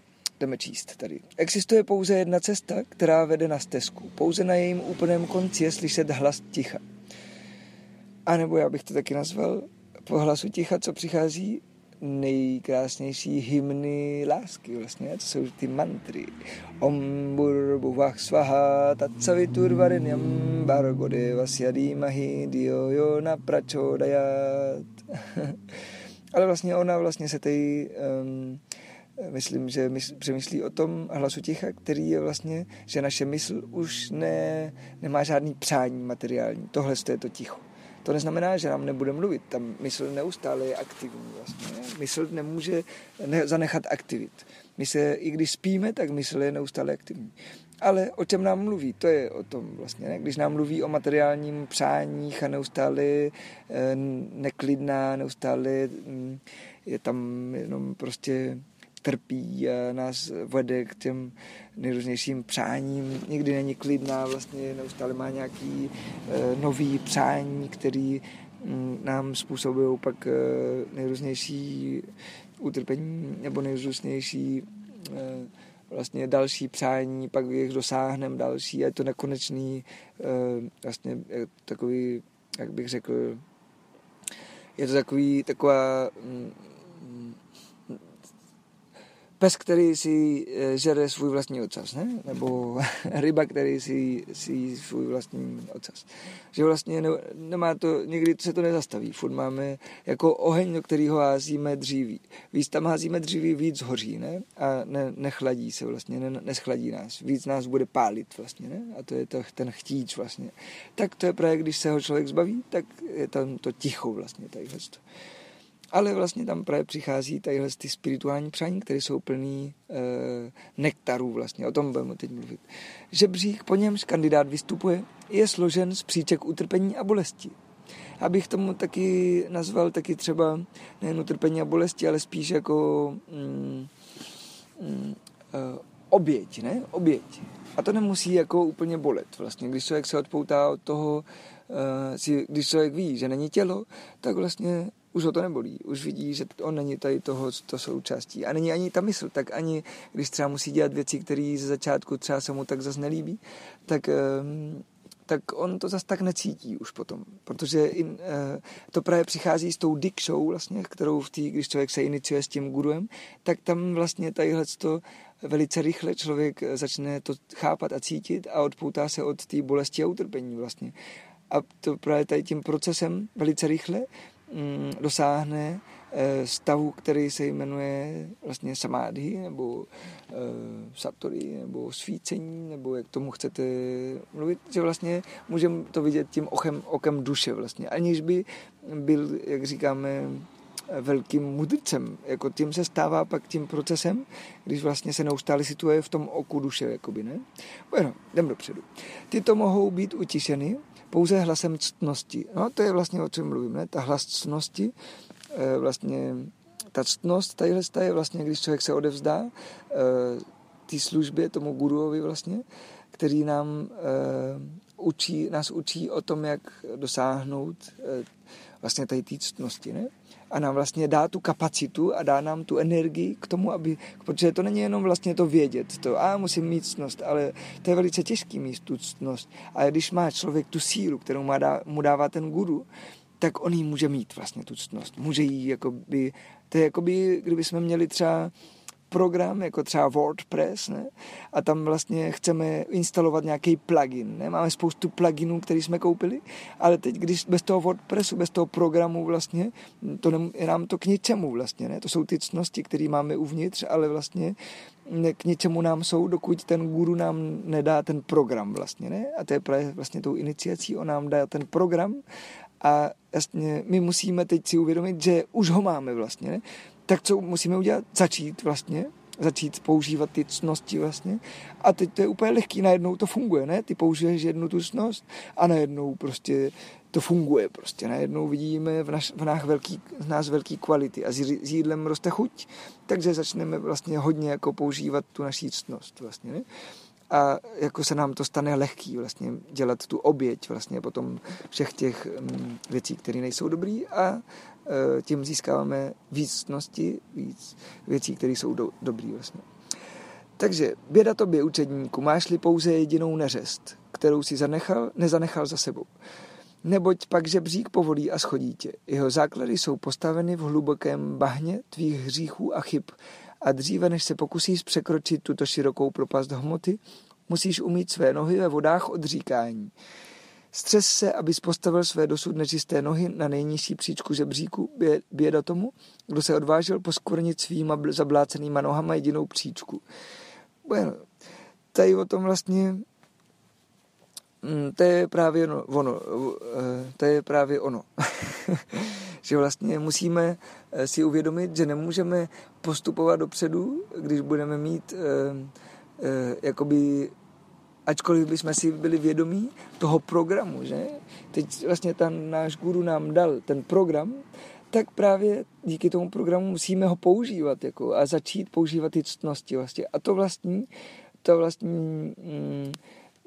Jdeme číst tady. Existuje pouze jedna cesta, která vede na stezku. Pouze na jejím úplném konci je slyšet hlas ticha. A nebo já bych to taky nazval po hlasu ticha, co přichází nejkrásnější hymny lásky vlastně, to jsou ty mantry. Om burbuvah svaha tatsaviturvarenyam bargodeva syadímahi diojo napračodajat. Ale vlastně ona vlastně se tady um, myslím, že mysl, přemýšlí o tom hlasu ticha, který je vlastně, že naše mysl už ne, nemá žádný přání materiální. Tohle je to ticho. To neznamená, že nám nebude mluvit. Tam mysl neustále je aktivní. Vlastně? Mysl nemůže ne, zanechat aktivit. My se, i když spíme, tak mysl je neustále aktivní. Ale o čem nám mluví? To je o tom vlastně. Ne? Když nám mluví o materiálním přáních a neustále e, neklidná, neustále mm, je tam jenom prostě trpí a nás vede k těm nejrůznějším přáním. Nikdy není klidná, vlastně neustále má nějaký e, nový přání, který mm, nám způsobují pak e, nejrůznější utrpení nebo nejrůznější e, vlastně další přání, pak jich dosáhneme další a je to nekonečný vlastně takový, jak bych řekl, je to takový, taková mm, pes, který si eh, žere svůj vlastní ocas, ne? nebo ryba, který si, si svůj vlastní ocas. Že vlastně ne, nemá to, někdy se to nezastaví. Furt máme jako oheň, do kterého házíme dříví. Víc tam házíme dříví, víc hoří, ne? A ne, nechladí se vlastně, ne, neschladí nás. Víc nás bude pálit vlastně, ne? A to je to, ten chtíč vlastně. Tak to je právě, když se ho člověk zbaví, tak je tam to ticho vlastně, tady to. Ale vlastně tam právě přichází tadyhle ty spirituální přání, které jsou plný e, nektarů vlastně, o tom budeme teď mluvit. Žebřík, po němž kandidát vystupuje, je složen z příček utrpení a bolesti. Abych tomu taky nazval taky třeba nejen utrpení a bolesti, ale spíš jako mm, mm, e, oběť, ne? Oběť. A to nemusí jako úplně bolet vlastně. Když člověk se odpoutá od toho, e, si, když člověk ví, že není tělo, tak vlastně už ho to nebolí, už vidí, že on není tady toho, to součástí. A není ani ta mysl, tak ani když třeba musí dělat věci, které ze začátku třeba se mu tak zase nelíbí, tak, ehm, tak on to zase tak necítí už potom. Protože in, eh, to právě přichází s tou dikšou, vlastně, kterou v tý, když člověk se iniciuje s tím guruem, tak tam vlastně tadyhle to velice rychle člověk začne to chápat a cítit a odpoutá se od té bolesti a utrpení vlastně. A to právě tady tím procesem velice rychle dosáhne eh, stavu, který se jmenuje vlastně samády, nebo e, satori, nebo svícení, nebo jak tomu chcete mluvit, že vlastně můžeme to vidět tím ochem, okem duše vlastně, aniž by byl, jak říkáme, velkým mudrcem. Jako tím se stává pak tím procesem, když vlastně se neustále situuje v tom oku duše, jakoby, ne? Bueno, jdem dopředu. Tyto mohou být utišeny pouze hlasem ctnosti. No to je vlastně o čem mluvím, ne? Ta hlas ctnosti, e, vlastně ta ctnost, tadyhle je vlastně, když člověk se odevzdá e, té službě, tomu guruovi vlastně, který nám e, učí, nás učí o tom, jak dosáhnout vlastně tady té ctnosti, ne? A nám vlastně dá tu kapacitu a dá nám tu energii k tomu, aby, protože to není jenom vlastně to vědět, to a musím mít ctnost, ale to je velice těžký mít tu ctnost. A když má člověk tu sílu, kterou má dá, mu dává ten guru, tak on ji může mít vlastně tu ctnost. Může jí jakoby, to je jakoby, kdyby jsme měli třeba program, jako třeba WordPress, ne? a tam vlastně chceme instalovat nějaký plugin. Ne? Máme spoustu pluginů, který jsme koupili, ale teď, když bez toho WordPressu, bez toho programu vlastně, to nem, je nám to k ničemu vlastně. Ne? To jsou ty cnosti, které máme uvnitř, ale vlastně k ničemu nám jsou, dokud ten guru nám nedá ten program vlastně. Ne? A to je právě vlastně tou iniciací, on nám dá ten program a jasně my musíme teď si uvědomit, že už ho máme vlastně. Ne? Tak co musíme udělat? Začít vlastně začít používat ty cnosti vlastně. A teď to je úplně lehký, najednou to funguje, ne? Ty použiješ jednu tu cnost a najednou prostě to funguje prostě. Najednou vidíme v, naš, v, nás, velký, v nás velký kvality a s, jídlem roste chuť, takže začneme vlastně hodně jako používat tu naší ctnost vlastně, ne? a jako se nám to stane lehký vlastně dělat tu oběť vlastně potom všech těch um, věcí, které nejsou dobrý a tím získáváme víc ctnosti, víc věcí, které jsou do, dobrý vlastně. Takže běda tobě učedníku, máš-li pouze jedinou neřest, kterou si zanechal, nezanechal za sebou. Neboť pak žebřík povolí a schodí tě. Jeho základy jsou postaveny v hlubokém bahně tvých hříchů a chyb a dříve, než se pokusíš překročit tuto širokou propast hmoty, musíš umít své nohy ve vodách odříkání. Střes se, abys postavil své dosud nečisté nohy na nejnižší příčku žebříku, běda tomu, kdo se odvážil poskvrnit svýma zablácenýma nohama jedinou příčku. Bueno, tady o tom vlastně mm, to je právě ono, eh, to je právě ono. že vlastně musíme eh, si uvědomit, že nemůžeme postupovat dopředu, když budeme mít eh, jakoby ačkoliv bychom si byli vědomí toho programu, že? Teď vlastně ten náš guru nám dal ten program, tak právě díky tomu programu musíme ho používat jako, a začít používat ty ctnosti vlastně. A to vlastní, to vlastní mm,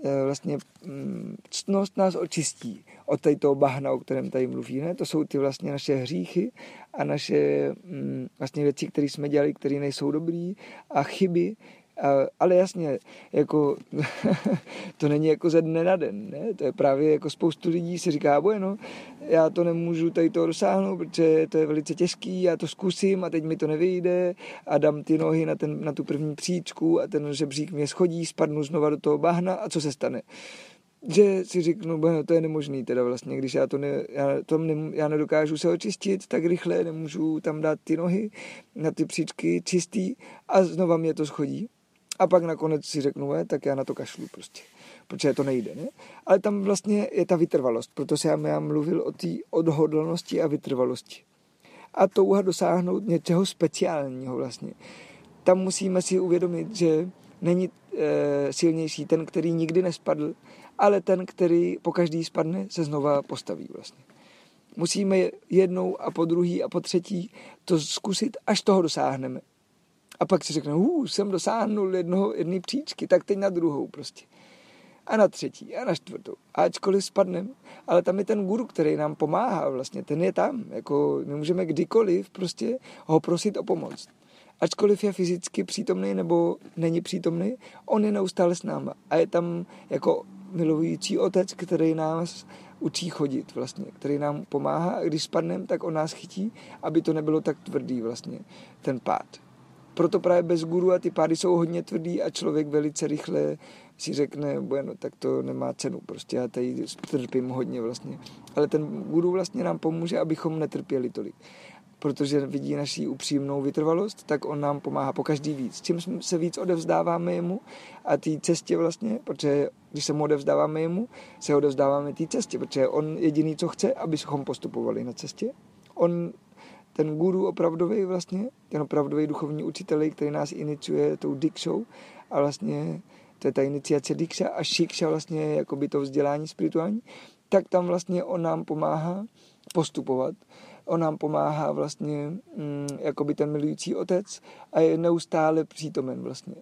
Eh, vlastně mm, ctnost nás očistí od tady toho bahna, o kterém tady mluvíme. To jsou ty vlastně naše hříchy a naše mm, vlastně věci, které jsme dělali, které nejsou dobrý a chyby, ale jasně, jako to není jako ze dne na den, ne? To je právě jako spoustu lidí si říká, bueno, já to nemůžu tady to dosáhnout, protože to je velice těžký, já to zkusím a teď mi to nevyjde a dám ty nohy na, ten, na tu první příčku a ten žebřík mě schodí, spadnu znova do toho bahna a co se stane? že si řeknu, no, to je nemožný teda vlastně, když já to ne, já, to ne, já nedokážu se očistit tak rychle, nemůžu tam dát ty nohy na ty příčky čistý a znova mě to schodí. A pak nakonec si řeknu, je, tak já na to kašlu prostě, protože to nejde. Ne? Ale tam vlastně je ta vytrvalost, proto jsem já mluvil o té odhodlnosti a vytrvalosti. A touha dosáhnout něčeho speciálního vlastně. Tam musíme si uvědomit, že není e, silnější ten, který nikdy nespadl, ale ten, který po každý spadne, se znova postaví vlastně. Musíme jednou a po druhý a po třetí to zkusit, až toho dosáhneme. A pak si řekne, uh, jsem dosáhnul jednoho, jedné příčky, tak teď na druhou prostě. A na třetí, a na čtvrtou. Ačkoliv spadneme, ale tam je ten guru, který nám pomáhá vlastně, ten je tam. Jako my můžeme kdykoliv prostě ho prosit o pomoc. Ačkoliv je fyzicky přítomný nebo není přítomný, on je neustále s náma. A je tam jako milující otec, který nás učí chodit vlastně, který nám pomáhá a když spadneme, tak on nás chytí, aby to nebylo tak tvrdý vlastně, ten pád proto právě bez guru a ty pády jsou hodně tvrdý a člověk velice rychle si řekne, bueno, tak to nemá cenu, prostě já tady trpím hodně vlastně. Ale ten guru vlastně nám pomůže, abychom netrpěli tolik. Protože vidí naší upřímnou vytrvalost, tak on nám pomáhá po každý víc. Čím se víc odevzdáváme jemu a té cestě vlastně, protože když se mu odevzdáváme jemu, se odevzdáváme té cestě, protože on jediný, co chce, abychom postupovali na cestě. On ten guru opravdový vlastně, ten opravdový duchovní učitel, který nás iniciuje tou dikšou a vlastně to je ta iniciace dikša a šikša vlastně jakoby to vzdělání spirituální, tak tam vlastně on nám pomáhá postupovat. On nám pomáhá vlastně mm, jakoby ten milující otec a je neustále přítomen vlastně.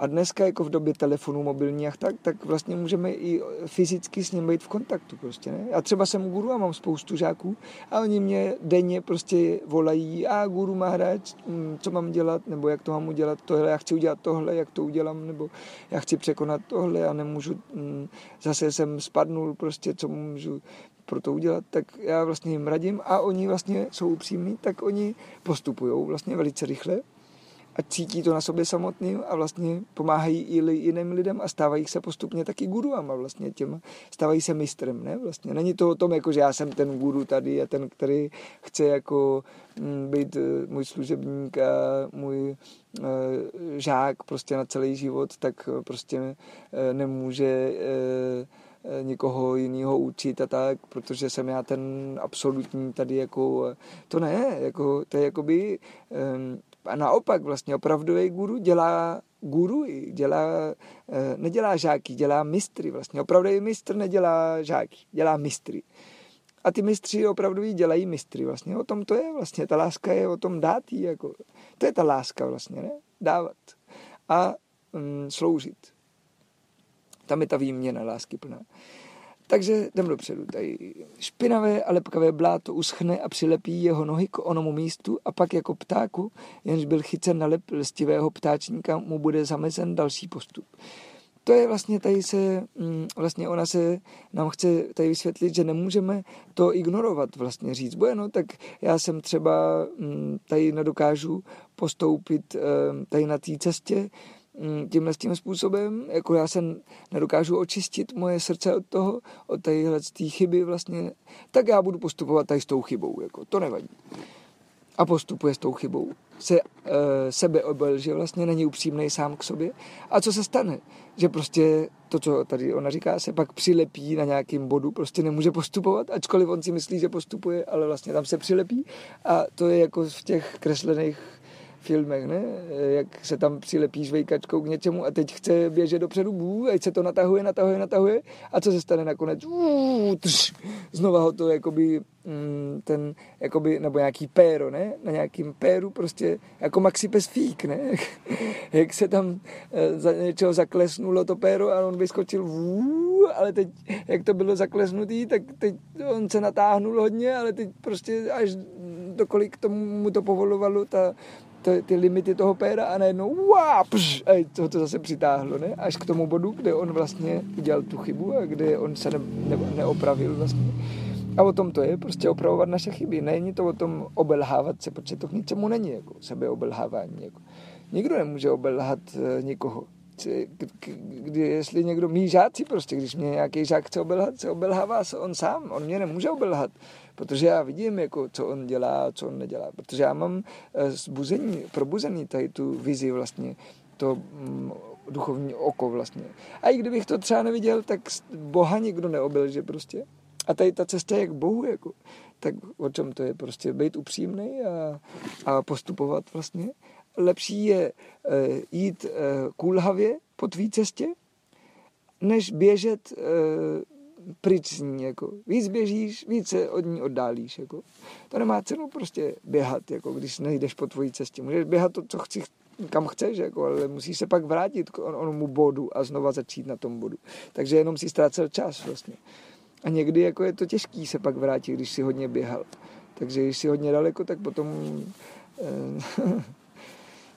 A dneska jako v době telefonů mobilních tak, tak vlastně můžeme i fyzicky s ním být v kontaktu prostě, ne? Já třeba jsem guru a mám spoustu žáků a oni mě denně prostě volají a guru má hráč, mm, co mám dělat, nebo jak to mám udělat tohle, já chci udělat tohle, jak to udělám, nebo já chci překonat tohle a nemůžu, mm, zase jsem spadnul prostě, co můžu pro to udělat, tak já vlastně jim radím a oni vlastně jsou upřímní, tak oni postupují vlastně velice rychle a cítí to na sobě samotným a vlastně pomáhají i jiným lidem a stávají se postupně taky guruama vlastně těm, stávají se mistrem, ne? Vlastně není to o tom, jako že já jsem ten guru tady a ten, který chce jako mm, být eh, můj služebník a můj uh, žák prostě na celý život, tak prostě uh, nemůže uh, někoho jiného učit a tak, protože jsem já ten absolutní tady jako, to ne, jako, to je jakoby, um, a naopak vlastně opravdový guru dělá guru, dělá, eh, nedělá žáky, dělá mistry vlastně. Opravdový mistr nedělá žáky, dělá mistry. A ty mistři opravdu dělají mistry vlastně. O tom to je vlastně. Ta láska je o tom dát jí, jako. To je ta láska vlastně, ne? Dávat. A mm, sloužit. Tam je ta výměna lásky plná. Takže jdem dopředu. Tady špinavé a lepkavé bláto uschne a přilepí jeho nohy k onomu místu a pak jako ptáku, jenž byl chycen na lep lestivého ptáčníka, mu bude zamezen další postup. To je vlastně tady se, mm, vlastně ona se nám chce tady vysvětlit, že nemůžeme to ignorovat, vlastně říct, bueno, tak já jsem třeba mm, tady nedokážu postoupit eh, tady na té cestě, tímhle tím způsobem, jako já se nedokážu očistit moje srdce od toho, od téhle chyby vlastně, tak já budu postupovat tady s tou chybou, jako to nevadí. A postupuje s tou chybou. Se e, sebe obel, že vlastně není upřímný sám k sobě. A co se stane? Že prostě to, co tady ona říká, se pak přilepí na nějakým bodu, prostě nemůže postupovat, ačkoliv on si myslí, že postupuje, ale vlastně tam se přilepí. A to je jako v těch kreslených filmech, ne? jak se tam přilepí žvejkačkou k něčemu a teď chce běžet dopředu, bů, ať se to natahuje, natahuje, natahuje a co se stane nakonec? Uu, tš, znova ho to jakoby mm, ten, jakoby, nebo nějaký péro, ne? Na nějakým péru prostě jako maxi pes fík, ne? jak se tam e, za něčeho zaklesnulo to péro a on vyskočil vů, ale teď, jak to bylo zaklesnutý, tak teď on se natáhnul hodně, ale teď prostě až dokolik tomu mu to povolovalo ta, ty, ty limity toho péra a najednou wow, pš, a to, to zase přitáhlo, ne? Až k tomu bodu, kde on vlastně udělal tu chybu a kde on se ne, ne, neopravil vlastně. A o tom to je, prostě opravovat naše chyby. Není to o tom obelhávat se, protože to k ničemu není, jako sebeobelhávání. Jako. Nikdo nemůže obelhat uh, nikoho. Kdy, jestli někdo, mý žáci prostě, když mě nějaký žák chce obelhat, se obelhává se on sám, on mě nemůže obelhat protože já vidím, jako, co on dělá, co on nedělá, protože já mám eh, zbuzení, probuzený tady tu vizi vlastně, to mm, duchovní oko vlastně. A i kdybych to třeba neviděl, tak Boha nikdo neobil, že prostě. A tady ta cesta je k Bohu, jako. Tak o čem to je? Prostě být upřímný a, a postupovat vlastně. Lepší je e, jít e, kůlhavě po tvý cestě, než běžet e, pryč z ní, jako. Víc běžíš, víc se od ní oddálíš, jako. To nemá cenu prostě běhat, jako, když nejdeš po tvojí cestě. Můžeš běhat to, co chci, kam chceš, jako, ale musíš se pak vrátit k onomu bodu a znova začít na tom bodu. Takže jenom si ztrácel čas vlastně. A někdy jako je to těžký se pak vrátit, když si hodně běhal. Takže když si hodně daleko, tak potom eh,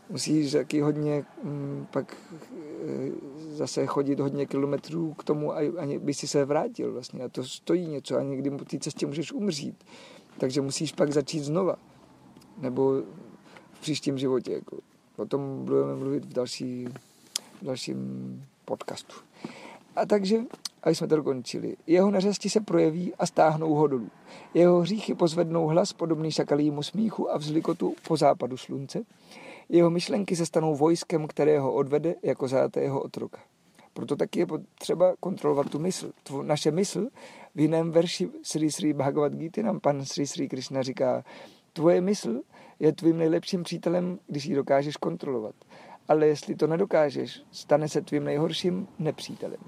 musíš taky hodně mm, pak eh, zase chodit hodně kilometrů k tomu, ani by si se vrátil vlastně. A to stojí něco a někdy po té cestě můžeš umřít. Takže musíš pak začít znova. Nebo v příštím životě. Jako. O tom budeme mluvit v, další, v dalším podcastu. A takže, a jsme to dokončili. Jeho neřesti se projeví a stáhnou ho dolů. Jeho hříchy pozvednou hlas podobný šakalímu smíchu a vzlikotu po západu slunce. Jeho myšlenky se stanou vojskem, které ho odvede jako zátého otroka. Proto taky je potřeba kontrolovat tu mysl. Tvo, naše mysl v jiném verši Sri Sri Bhagavad Gita nám pan Sri Sri Krishna říká, tvoje mysl je tvým nejlepším přítelem, když ji dokážeš kontrolovat. Ale jestli to nedokážeš, stane se tvým nejhorším nepřítelem.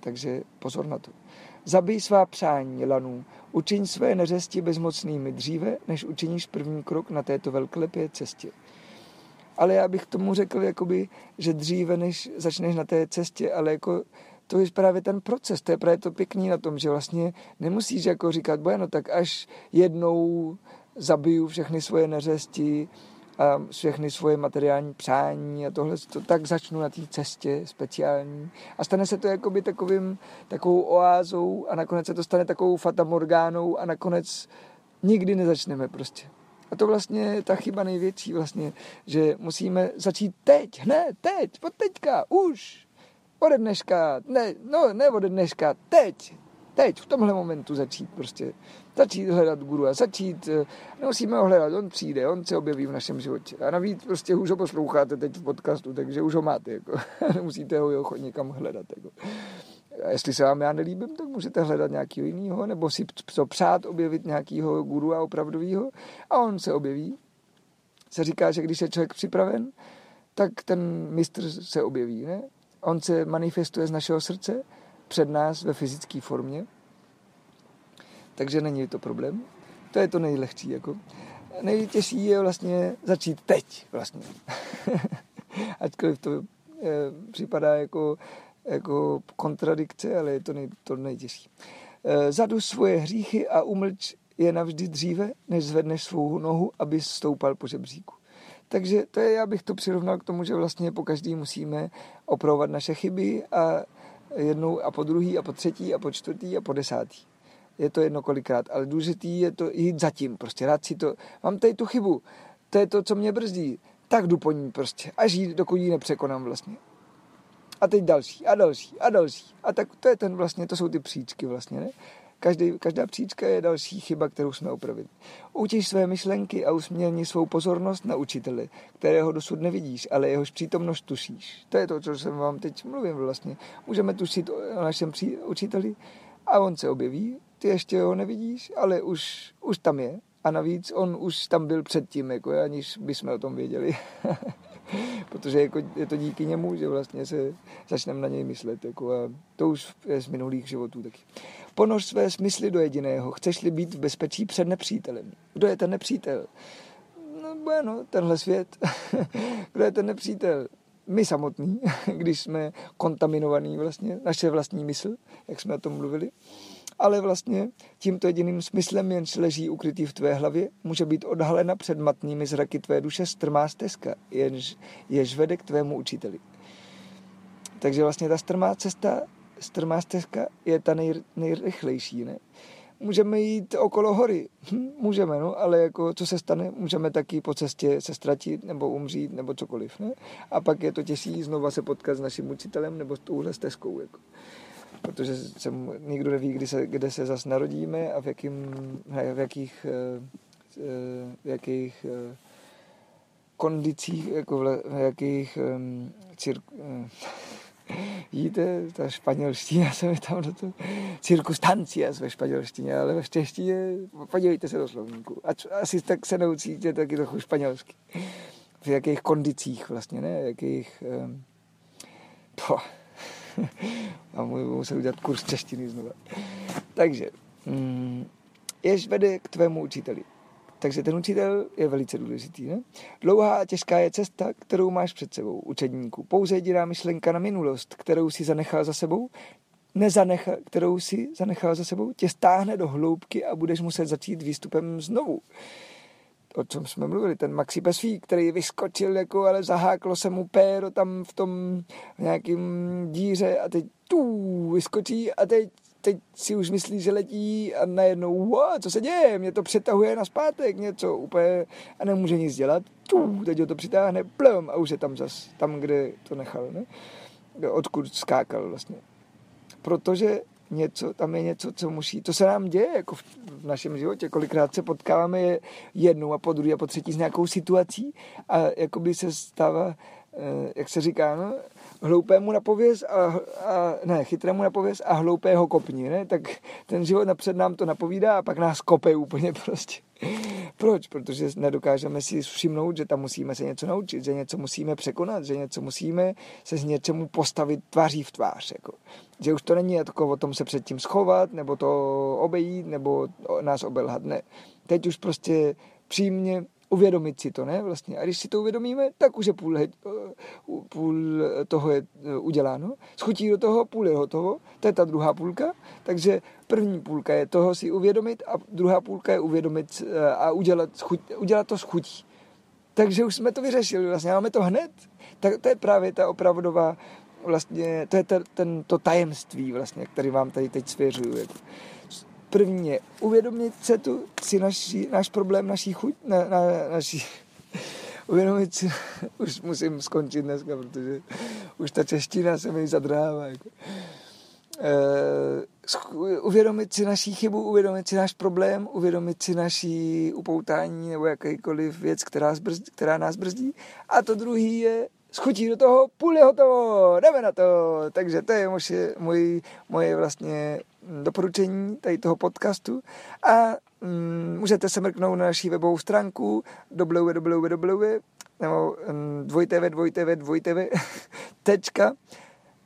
Takže pozor na to. Zabij svá přání, lanů, učiň své neřesti bezmocnými dříve, než učiníš první krok na této velklepé cestě ale já bych tomu řekl, jakoby, že dříve, než začneš na té cestě, ale jako to je právě ten proces, to je právě to pěkný na tom, že vlastně nemusíš jako říkat, no tak až jednou zabiju všechny svoje neřesti a všechny svoje materiální přání a tohle, to tak začnu na té cestě speciální a stane se to jakoby takovým, takovou oázou a nakonec se to stane takovou fatamorgánou a nakonec nikdy nezačneme prostě. A to vlastně je ta chyba největší vlastně, že musíme začít teď, hned, teď, od teďka, už, ode dneška, ne, no ne ode dneška, teď, teď, v tomhle momentu začít prostě, začít hledat guru a začít, eh, nemusíme ho hledat, on přijde, on se objeví v našem životě. A navíc prostě už ho posloucháte teď v podcastu, takže už ho máte, jako. nemusíte ho jo, někam hledat. Jako. A jestli se vám já nelíbím, tak můžete hledat nějakého jiného, nebo si to přát objevit nějakého guru a opravdového a on se objeví. Se říká, že když je člověk připraven, tak ten mistr se objeví. Ne? On se manifestuje z našeho srdce před nás ve fyzické formě, takže není to problém. To je to nejlehčí. Jako. Nejtěžší je vlastně začít teď vlastně. Ačkoliv to e, připadá jako jako kontradikce, ale je to, nej, to nejtěžší. E, zadu svoje hříchy a umlč je navždy dříve, než zvedneš svou nohu, aby stoupal po žebříku. Takže to je, já bych to přirovnal k tomu, že vlastně po každý musíme opravovat naše chyby a jednou a po druhý a po třetí a po čtvrtý a po desátý. Je to jedno kolikrát, ale důležitý je to jít zatím, prostě rád si to, mám tady tu chybu, to je to, co mě brzdí, tak jdu po ní prostě, až jí, dokud ji nepřekonám vlastně a teď další a další a další. A tak to je ten vlastně, to jsou ty příčky vlastně, ne? Každý, každá příčka je další chyba, kterou jsme opravili. Utíš své myšlenky a usměrni svou pozornost na učiteli, kterého dosud nevidíš, ale jehož přítomnost tušíš. To je to, co jsem vám teď mluvím vlastně. Můžeme tušit o našem pří, učiteli a on se objeví, ty ještě ho nevidíš, ale už, už tam je. A navíc on už tam byl předtím, jako aniž bychom o tom věděli. protože jako je to díky němu, že vlastně se začneme na něj myslet. Jako a to už je z minulých životů taky. Ponož své smysly do jediného. Chceš-li být v bezpečí před nepřítelem. Kdo je ten nepřítel? No, bueno, tenhle svět. Kdo je ten nepřítel? My samotní, když jsme kontaminovaní vlastně, naše vlastní mysl, jak jsme o tom mluvili ale vlastně tímto jediným smyslem, jenž leží ukrytý v tvé hlavě, může být odhalena před matnými zraky tvé duše strmá stezka, jenž, jež vede k tvému učiteli. Takže vlastně ta strmá cesta, strmá stezka je ta nej, nejrychlejší, ne? Můžeme jít okolo hory, hm, můžeme, no, ale jako co se stane, můžeme taky po cestě se ztratit nebo umřít nebo cokoliv, ne? A pak je to těžší znova se potkat s naším učitelem nebo s touhle stezkou, jako protože se nikdo neví, kdy se, kde se zas narodíme a v, jakým, v jakých, eh, eh, v jakých eh, kondicích, jako v, jakých cir, Vidíte, ta španělština se mi tam do toho, cirkustancias ve španělštině, ale ve češtině, podívejte se do slovníku. Asi tak se naučíte taky trochu španělsky. V jakých kondicích vlastně, ne? V jakých... Um, a budu muset udělat kurz češtiny znova. Takže, mm, jež vede k tvému učiteli. Takže ten učitel je velice důležitý. Ne? Dlouhá a těžká je cesta, kterou máš před sebou, učedníku. Pouze jediná myšlenka na minulost, kterou si zanechal za sebou, nezanecha, kterou si zanechal za sebou, tě stáhne do hloubky a budeš muset začít výstupem znovu o čem jsme mluvili, ten Maxi Pesfí, který vyskočil, jako, ale zaháklo se mu péro tam v tom nějakým díře a teď tu vyskočí a teď, teď si už myslí, že letí a najednou, wow, co se děje, mě to přetahuje na zpátek něco úplně a nemůže nic dělat, tu, teď ho to přitáhne, plum a už je tam zas, tam, kde to nechal, ne? odkud skákal vlastně. Protože něco, tam je něco, co musí, to se nám děje jako v, v našem životě, kolikrát se potkáváme je jednou a po druhé a po třetí s nějakou situací a jakoby se stává, eh, jak se říká, no, hloupému napověz a, a ne, chytrému napověz a hloupého kopni, ne? tak ten život napřed nám to napovídá a pak nás kope úplně prostě. Proč? Protože nedokážeme si všimnout, že tam musíme se něco naučit, že něco musíme překonat, že něco musíme se s něčemu postavit tváří v tvář. Jako. Že už to není jako o tom se předtím schovat, nebo to obejít, nebo nás obelhat. Ne. Teď už prostě přímě uvědomit si to, ne? Vlastně. A když si to uvědomíme, tak už je půl, půl toho je e, uděláno. Schutí do toho, půl je hotovo. To je ta druhá půlka. Takže první půlka je toho si uvědomit a druhá půlka je uvědomit a udělat, chuť, udělat to s chutí. Takže už jsme to vyřešili, vlastně máme to hned. Tak to je právě ta opravdová, vlastně, to je ten, to tajemství, vlastně, který vám tady teď svěřuju. Jako První je uvědomit se tu, si naši, náš problém, naší chuť, na, na, naší, uvědomit si, už musím skončit dneska, protože už ta čeština se mi zadrává. Jako. Uh, uvědomit si naší chybu, uvědomit si náš problém, uvědomit si naší upoutání nebo jakýkoliv věc, která, zbrzdí, která nás brzdí. A to druhý je schutí do toho, půl je hotovo, jdeme na to. Takže to je moje, moje, moje vlastně doporučení tady toho podcastu a mm, můžete se mrknout na naší webovou stránku www nebo mm, dvojtv, dvojtv, dvojtv, tečka,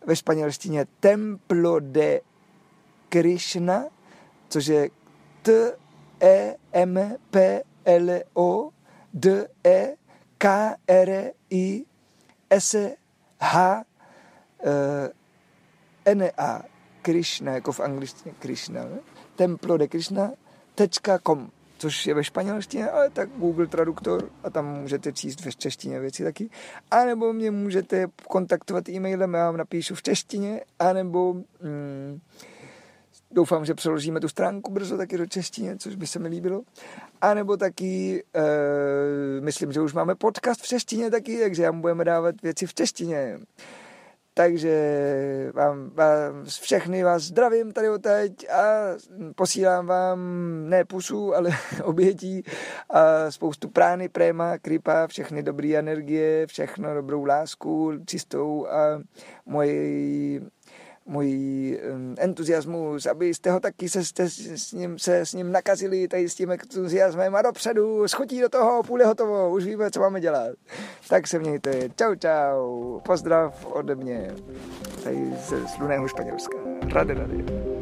ve španělštině Templo de Krishna, což je T E M P L O D E K R I S H N A Krishna, jako v angličtině Krishna, ne? Templo de Krishna.com což je ve španělštině, ale tak Google traduktor a tam můžete číst ve češtině věci taky. A nebo mě můžete kontaktovat e-mailem, já vám napíšu v češtině, anebo mm, doufám, že přeložíme tu stránku brzo taky do češtině, což by se mi líbilo. A nebo taky, e, myslím, že už máme podcast v češtině taky, takže já budeme dávat věci v češtině. Takže vám, vám všechny vás zdravím tady teď a posílám vám ne pusu, ale obětí a spoustu prány, préma, kripa, všechny dobré energie, všechno dobrou lásku, čistou a moji můj entuziasmus, abyste ho taky se, jste s, ním, se s ním nakazili tady s tím entuziasmem a dopředu, schutí do toho, půl je hotovo, už víme, co máme dělat. Tak se mějte, čau čau, pozdrav ode mě, tady ze sluného Španělska, rade rade.